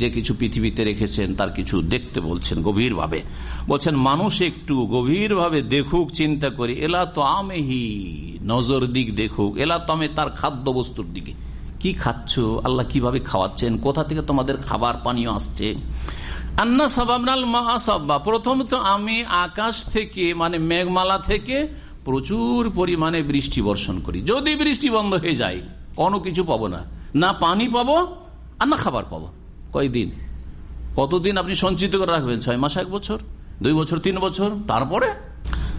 যে কিছু পৃথিবীতে রেখেছেন, তার কিছু দেখতে বলছেন গভীর ভাবে বলছেন, মানুষ একটু গভীর ভাবে দেখুক, চিন্তা করি এলা তো আমেহি নজর দিক দেখুক এলা তো আমি তার খাদ্য বস্তুর দিকে। কি খাচ্ছ? আল্লাহ কীভাবে খাওয়াচ্ছেন? কোথা থেকে তোমাদের খাবার পানীয় আসছে? আন্না সাবাবনাল মা সাব্বা প্রথমত আমি আকাশ থেকে মানে মেঘমালা থেকে প্রচুর পরিমাণে বৃষ্টি বর্ষণ করি। যদি বৃষ্টি বন্ধ হয়ে যায়, কোনো কিছু পাবো না। না পানি পাবো, আর না খাবার পাবো। কয়দিন? কতদিন আপনি সঞ্চিত করে রাখবেন? ছয় মাস, এক বছর? দুই বছর, তিন বছর? তারপরে?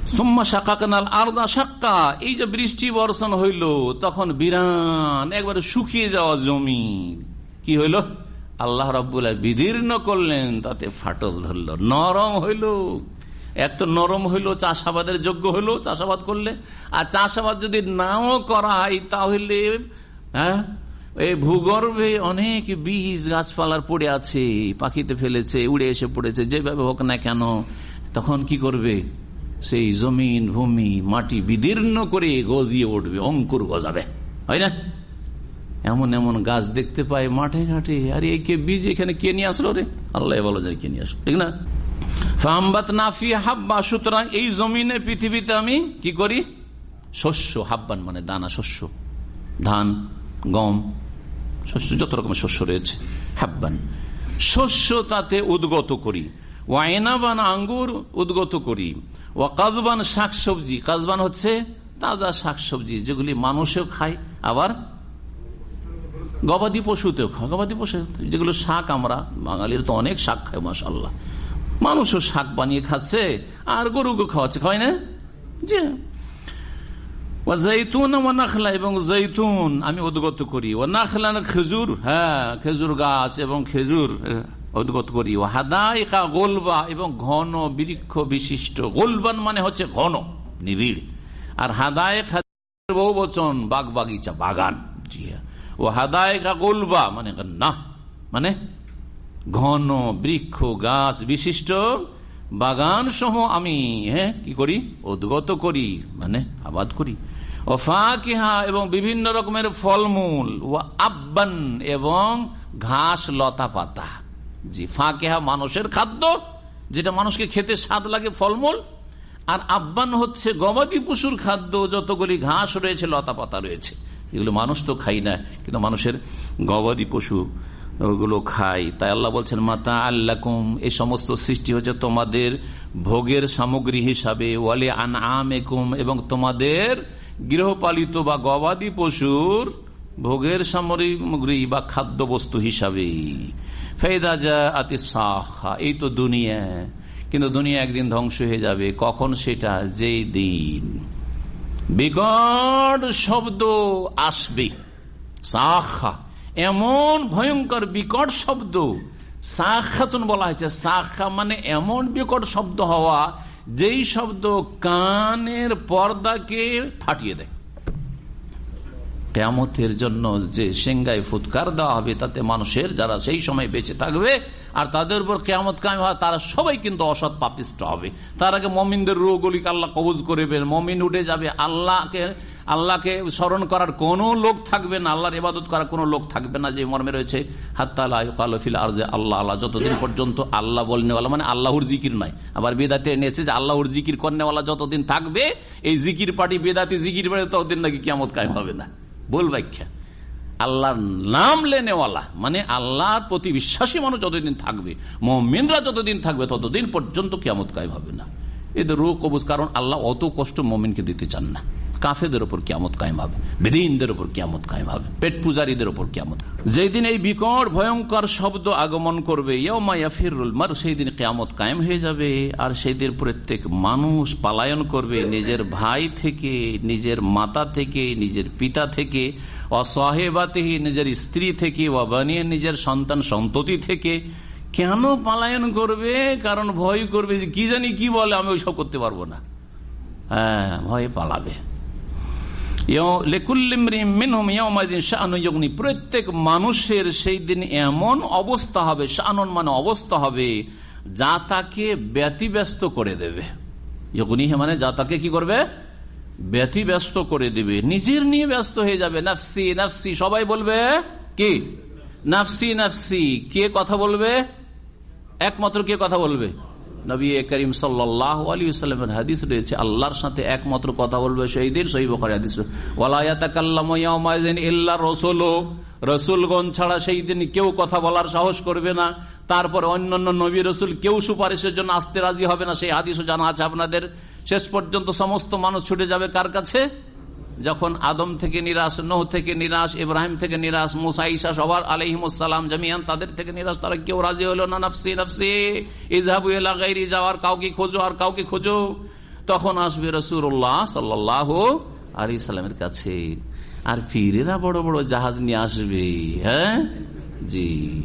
সোম্মা শাকা কানাল আরদা শাক্কা। এই যে বৃষ্টি বর্ষণ হইল, তখন বিরান একবারে শুকিয়ে যাওয়া জমি। কি হইল? আল্লাহ রব্বুল্লাহ বিদীর্ণ করলেন, তাতে ফাটল ধরল। নরম হইল। এক তো নরম হইল, চাষাবাদের যোগ্য হইল, চাষাবাদ করলে। আর চাষাবাদ যদি নাও করা হয় তাহলে হ্যাঁ এই ভূগর্ভে অনেক বীজ গাছপালার পড়ে আছে, পাখিতে ফেলেছে, উড়ে এসে পড়েছে, যেভাবে হোক না কেন, তখন কি করবে? সেই জমিন, ভূমি, মাটি বিদীর্ণ করে গজিয়ে উঠবে, অঙ্কুর গজাবে। হয় না? এমন এমন গাছ দেখতে পাই, মাঠে ঘাটে। আরে কে বীজ এখানে কে নিয়ে আসলো রে? আল্লাহ বলো যায় কে নিয়ে আসলো, ঠিক না? এই জমিনে, পৃথিবীতে আমি কি করি? শস্য, হাব্বান মানে দানা, শস্য। ধান, গম, শস্য, যত রকমের শস্য রয়েছে, হাব্বান। শস্য তাতে উদ্গত করি। ওয়াইনাবান আঙ্গুর উদ্গত করি। ও কাজবান, শাকসবজি। কাজবান হচ্ছে তাজা শাকসবজি, যেগুলি মানুষেও খায়, আবার গবাদি পশুতেও খাওয়া গবাদি পশু, যেগুলো শাক আমরা, বাঙালির তো অনেক শাক খায় মাসাল্লাহ মানুষও শাক বানিয়ে খাচ্ছে, আর গরুকে খাওয়াচ্ছে, খাওয়াই না? জি। জৈতুন ও নাখলা, এবং জৈতুন আমি উদ্গত করি। ও নাখলা খেজুর হ্যাঁ খেজুর গাছ এবং খেজুর উদ্গত করি। ও হাদাইকা গোলবা, এবং ঘন বৃক্ষ বিশিষ্ট। গোলবান মানে হচ্ছে ঘন, নিবিড়। আর হাদায় বহু বচন বাগ বাগিচা বাগান। জি ও হাদায়কা গোলবা মানে না মানে ঘন বৃক্ষ গাছ বিশিষ্ট বাগান সহ আমি হ্যাঁ কি করি? উদ্গত করি মানে আবাদ করি। ও ফাঁকিহা এবং বিভিন্ন রকমের ফলমূল, ও আব্বান এবং ঘাস লতা পাতা। জি, ফাঁকেহা মানুষের খাদ্য, যেটা মানুষকে খেতে স্বাদ লাগে, ফলমূল। আর আব্বান হচ্ছে গবাদি পশুর খাদ্য, যতগুলি ঘাস রয়েছে, লতা পাতা রয়েছে। এগুলো মানুষ তো খাই না, কিন্তু মানুষের গবাদি পশু, ওগুলো খাই তাই আল্লাহ বলছেন, মাতা আল্লাকুম এই সমস্ত সৃষ্টি হচ্ছে তোমাদের ভোগের সামগ্রী হিসাবে। ওয়ালে আন আমেকুম এবং তোমাদের গৃহপালিত বা গবাদি পশুর ভোগের সামগ্রী বা খাদ্য বস্তু হিসাবে। ফেদা যা আতি সাহা, এই তো দুনিয়া। কিন্তু দুনিয়া একদিন ধ্বংস হয়ে যাবে। কখন সেটা? যেই দিন। বিকট শব্দ আসবে। সাখা, এমন ভয়ঙ্কর বিকট শব্দ। সাক্ষাতুন বলা হয়েছে সাক্ষা মানে এমন বিকট শব্দ হওয়া, যেই শব্দ কানের পর্দাকে ফাটিয়ে দেয়। কেমতের জন্য যে সেঙ্গায় ফুৎকার দেওয়া হবে, তাতে মানুষের যারা সেই সময় বেঁচে থাকবে আর তাদের উপর কেয়ামত কায়েম হয়, তারা সবাই কিন্তু অসৎ পাপিষ্ট হবে। তার আগে মমিনদের রোগলিকে আল্লাহ কবজ করবেন মমিন উঠে যাবে, আল্লাহকে আল্লাহকে স্মরণ করার কোনো লোক থাকবে না, আল্লাহর ইবাদত করার কোনো লোক থাকবে না যে মর্মে রয়েছে হাত্তাফিল আর যে আল্লাহ আল্লাহ। যতদিন পর্যন্ত আল্লাহ বলনেওয়ালা মানে আল্লাহর জিকির নয়। আবার বেদাতে এনেছে যে আল্লাহর জিকির করনেওয়ালা যতদিন থাকবে, এই জিকির পার্টি বেদাতি জিকির পার্টি ততদিন নাকি কেমত কায়েম হবে না। বল ব্যাখ্যা। আল্লাহর নাম লেনেওয়ালা মানে আল্লাহর প্রতি বিশ্বাসী মানুষ যতদিন থাকবে, মমিনরা যতদিন থাকবে, ততদিন পর্যন্ত কেমত কায় হবে না। এদের রোগ কবুজ, কারণ আল্লাহ অত কষ্ট মমিনকে দিতে চান না। কাফেদের ওপর কিয়ামত কায়েম হবে, বেদিনদের ওপর কিয়ামত কায়েম হবে, পেট পূজারীদের ওপর কিয়ামত। যেদিন এই বিকট, ভয়ঙ্কর শব্দ আগমন করবে মার সেই দিন কেয়ামত কায়েম হয়ে যাবে। আর সেই দিন প্রত্যেক মানুষ পালায়ন করবে নিজের ভাই থেকে, নিজের মাতা থেকে, নিজের পিতা থেকে, অসহেবাতেহি নিজের স্ত্রী থেকে বানিয়ে নিজের সন্তান সন্ততি থেকে। কেন পালায়ন করবে? কারণ ভয় করবে কি জানি কি বলে, আমি ওইসব করতে পারব না। হ্যাঁ ভয়ে পালাবে। প্রত্যেক মানুষের সেই দিন এমন অবস্থা হবে, শানন মানে অবস্থা হবে, যা তাকে ব্যতিব্যস্ত করে দেবে। মানে যা তাকে কি করবে? ব্যতিব্যস্ত করে দেবে। নিজের নিয়ে ব্যস্ত হয়ে যাবে। নাফসি নাফসি, সবাই বলবে কি? নাফসি নাফসি, কে কথা বলবে? একমাত্র কে কথা বলবে? নবী করিম সাল্লাহ সাল্লামের হাদিস রয়েছে, আল্লাহর সাথে একমাত্র কথা বলবে সেই দিন সহি বখারি হাদিস। রসুল। রসুলগঞ্জ ছাড়া সেই দিন কেউ কথা বলার সাহস করবে না। তারপর অন্যান্য নবী রসুল কেউ সুপারিশের জন্য আসতে রাজি হবে না। সেই হাদিসও জানা আছে আপনাদের। শেষ পর্যন্ত সমস্ত মানুষ ছুটে যাবে কার কাছে? যখন আদম থেকে নিরাশ, নোহ থেকে নিরাশ, ইব্রাহিম থেকে নিরাশ, মুসা ইসা সবার আলহিমসালাম জামিয়ান, তাদের থেকে নিরাশ, তারা কেউ রাজি হলো না, নাফসি নাফসি ইজাবু এলাকাইরি যাওয়ার কাউকে খোঁজো, আর কাউকে খোঁজো। তখন আসবে রসুল্লাহ সাল্লাহ আলী সাল্লামের কাছে। আর পীরেরা বড় বড় জাহাজ নিয়ে আসবে হ্যাঁ? জি।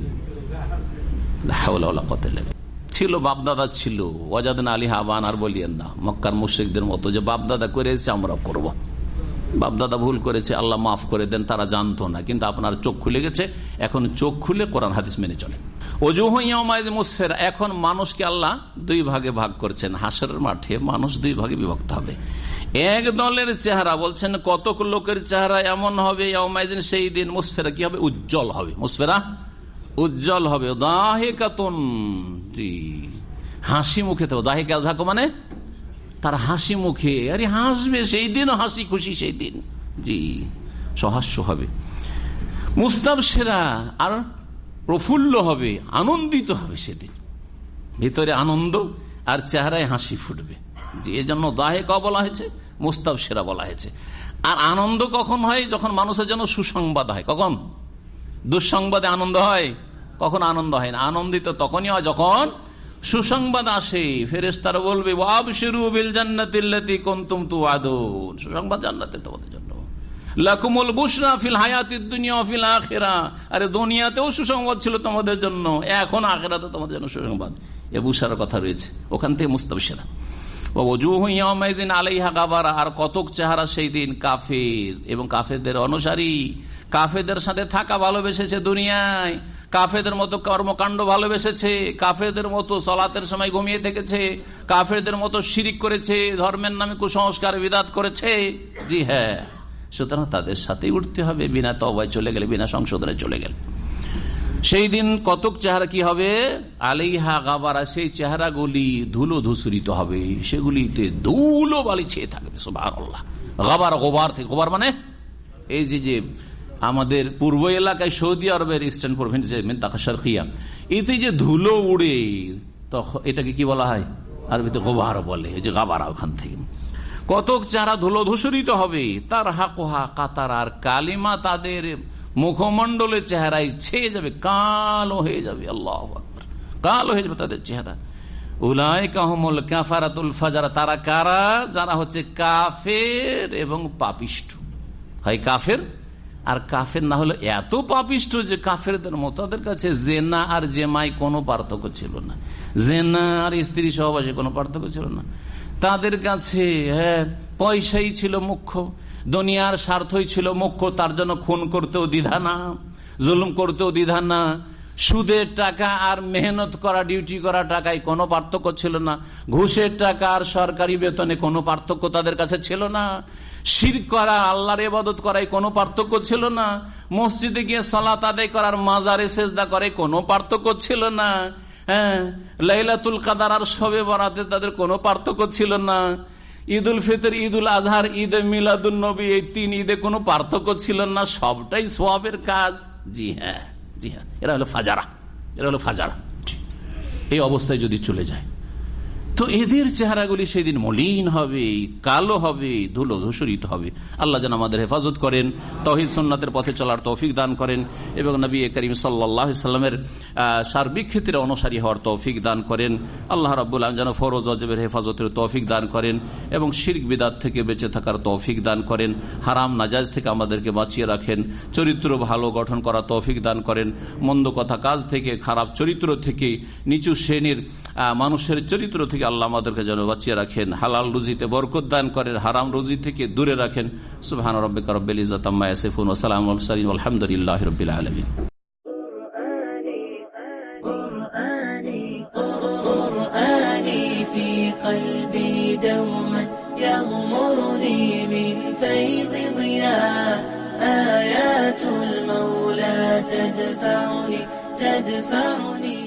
ছিল, বাপদাদা ছিল। ওয়াজাদিন আলী হাবান আর বলিয়েন না। মক্কার মুশ্রিকদের মতো যে বাপদাদা করে এসছে আমরা করব। বাপদাদা ভুল করেছে, আল্লাহ মাফ করে দেন, তারা জানতো না। কিন্তু আপনার চোখ খুলে গেছে, এখন চোখ খুলে কোরআন হাদিস মেনে চলে মুসফের, এখন মানুষকে আল্লাহ দুই ভাগে ভাগ করছেন। হাসরের মাঠে মানুষ দুই ভাগে বিভক্ত হবে। এক দলের চেহারা, বলছেন কতক লোকের চেহারা এমন হবে সেই দিন মুসফেরা কি হবে? উজ্জ্বল হবে। মুসফেরা উজ্জ্বল হবে। দাহিকাতন, জি। হাসি মুখে তো দাহে দাহিকা মানে তার হাসি মুখে, আরে হাসবে সেই দিন হাসি খুশি সেই দিন জি, সহাস্য হবে। মুস্তাব সেরা আর প্রফুল্ল হবে, আনন্দিত হবে সেদিন। ভিতরে আনন্দ আর চেহারায় হাসি ফুটবে। যে এই জন্য দাহেকা বলা হয়েছে, মুস্তাব সেরা বলা হয়েছে। আর আনন্দ কখন হয়? যখন মানুষের জন্য সুসংবাদ হয়। কখন? দুঃসংবাদে আনন্দ হয়? কখন আনন্দ হয় না? আনন্দিত তখনই হয় যখন সুসংবাদ আসে ফেরেস্তারা বলবে তু আদুন সুসংবাদ জান্নাতে তোমাদের জন্য। আরে, দুনিয়াতেও সুসংবাদ ছিল তোমাদের জন্য, এখন আখেরাতে তোমাদের জন্য সুসংবাদ। এ বুসার কথা রয়েছে। ওখান থেকে মুস্তাবসেরা আর কতক চেহারা সেই দিন কাফের এবং কাফেরদের অনুসারী। কাফেদের সাথে থাকা ভালোবেসেছে দুনিয়ায়। কাফেদের মতো কর্মকাণ্ড ভালোবেসেছে। কাফেদের মতো সলাতের সময় ঘুমিয়ে থেকেছে। কাফেরদের মতো শিরিক করেছে। ধর্মের নামে কুসংস্কার, বিদাত করেছে। জি হ্যাঁ। সুতরাং তাদের সাথেই উঠতে হবে। বিনা তবায় চলে গেলে, বিনা সংশোধনে চলে গেলে। সেই দিন কতক চেহারা কি হবে? আলিহা গাবারা, সেই চেহারাগুলি ধুলো ধূসরিত হবে। সেগুলিতে ধুলো বালি ছেয়ে থাকবে গাবার, গোবার থেকে, গোবার মানে? এই যে যে আমাদের পূর্ব এলাকায় সৌদি আরবের ইস্টার্ন প্রভিন্স তাকাশারকিয়া এতে যে ধুলো উড়ে তখন এটাকে কি বলা হয়? আরবিতে গোবার বলে যে গাবারা ওখান থেকে। কতক চেহারা ধুলো ধূসরিত হবে তার হাকোহা কাতার আর কালিমা তাদের মুখমন্ডলের চেহারায় ছেয়ে যাবে, কালো হয়ে যাবে, আল্লাহ কালো হয়ে যাবে তাদের চেহারা। উলাই কাহমুল কাফারাতুল ফাজারা, তারা কারা? যারা হচ্ছে কাফের এবং পাপিষ্ট হয় কাফের? আর কাফের না হলে এত পাপিষ্ট যে কাফেরদের মতো তাদের কাছে জেনা আর জেমাই কোনো পার্থক্য ছিল না। জেনা আর স্ত্রী সহবাসে কোনো পার্থক্য ছিল না। তাদের কাছে হ্যাঁ পয়সাই ছিল মুখ্য। দুনিয়ার স্বার্থই ছিল মুখ্য, তার জন্য খুন করতেও দ্বিধা না, জুলুম করতেও দ্বিধা না। সুদের টাকা আর মেহনত করা, ডিউটি করা টাকায় কোনো পার্থক্য ছিল না। ঘুষের টাকা আর সরকারি বেতনে কোনো পার্থক্য তাদের কাছে ছিল না। শির করা, আল্লাহর এবাদত করায় কোনো পার্থক্য ছিল না। মসজিদে গিয়ে সলাত আদায় করার, মাজারে সেজদা করে কোনো পার্থক্য ছিল না। হ্যাঁ লাইলাতুল কাদার আর সবে বরাতে তাদের কোনো পার্থক্য ছিল না। ঈদ উল ফিতর ঈদ উল আজহার, ঈদ মিলাদুল নবী, এই তিন ঈদে কোনো পার্থক্য ছিল না, সবটাই সোয়াবের কাজ। জি হ্যাঁ জি হ্যাঁ। এরা হলো ফাজারা, এরা হলো ফাজারা। এই অবস্থায় যদি চলে যায়। তো এদের চেহারাগুলি সেদিন মলিন হবে, কালো হবে, ধুলো ধূসরিত হবে। আল্লাহ যেন আমাদের হেফাজত করেন, তহিদ সন্ন্যতের পথে চলার তৌফিক দান করেন এবং নবী করিম সাল্লাহ সাল্লামের সার্বিক ক্ষেত্রে অনুসারী হওয়ার তৌফিক দান করেন। আল্লাহ রাবুল আলম যেন ফরোজ অজবের হেফাজতের তৌফিক দান করেন এবং শির্ক বিদাত থেকে বেঁচে থাকার তৌফিক দান করেন। হারাম নাজাজ থেকে আমাদেরকে বাঁচিয়ে রাখেন, চরিত্র ভালো গঠন করা তৌফিক দান করেন। মন্দ কথা কাজ থেকে, খারাপ চরিত্র থেকে, নিচু শ্রেণির মানুষের চরিত্র থেকে আল্লাহ আমাদেরকে যেন বাঁচিয়ে রাখেন হালাল রুজিতে বরকত দান করেন হারাম রুজি থেকে দূরে রাখেন সুবহান রব্বিক রব্বিল ইজ্জাত আম্মা ইয়াসিফুন ওয়া সালামুন আলাল মুরসালিন আলহামদুলিল্লাহি রাব্বিল আলামিন قلبي دوما يغمرني من فيض ضياء آيات المولى تدفعني تدفعني نحو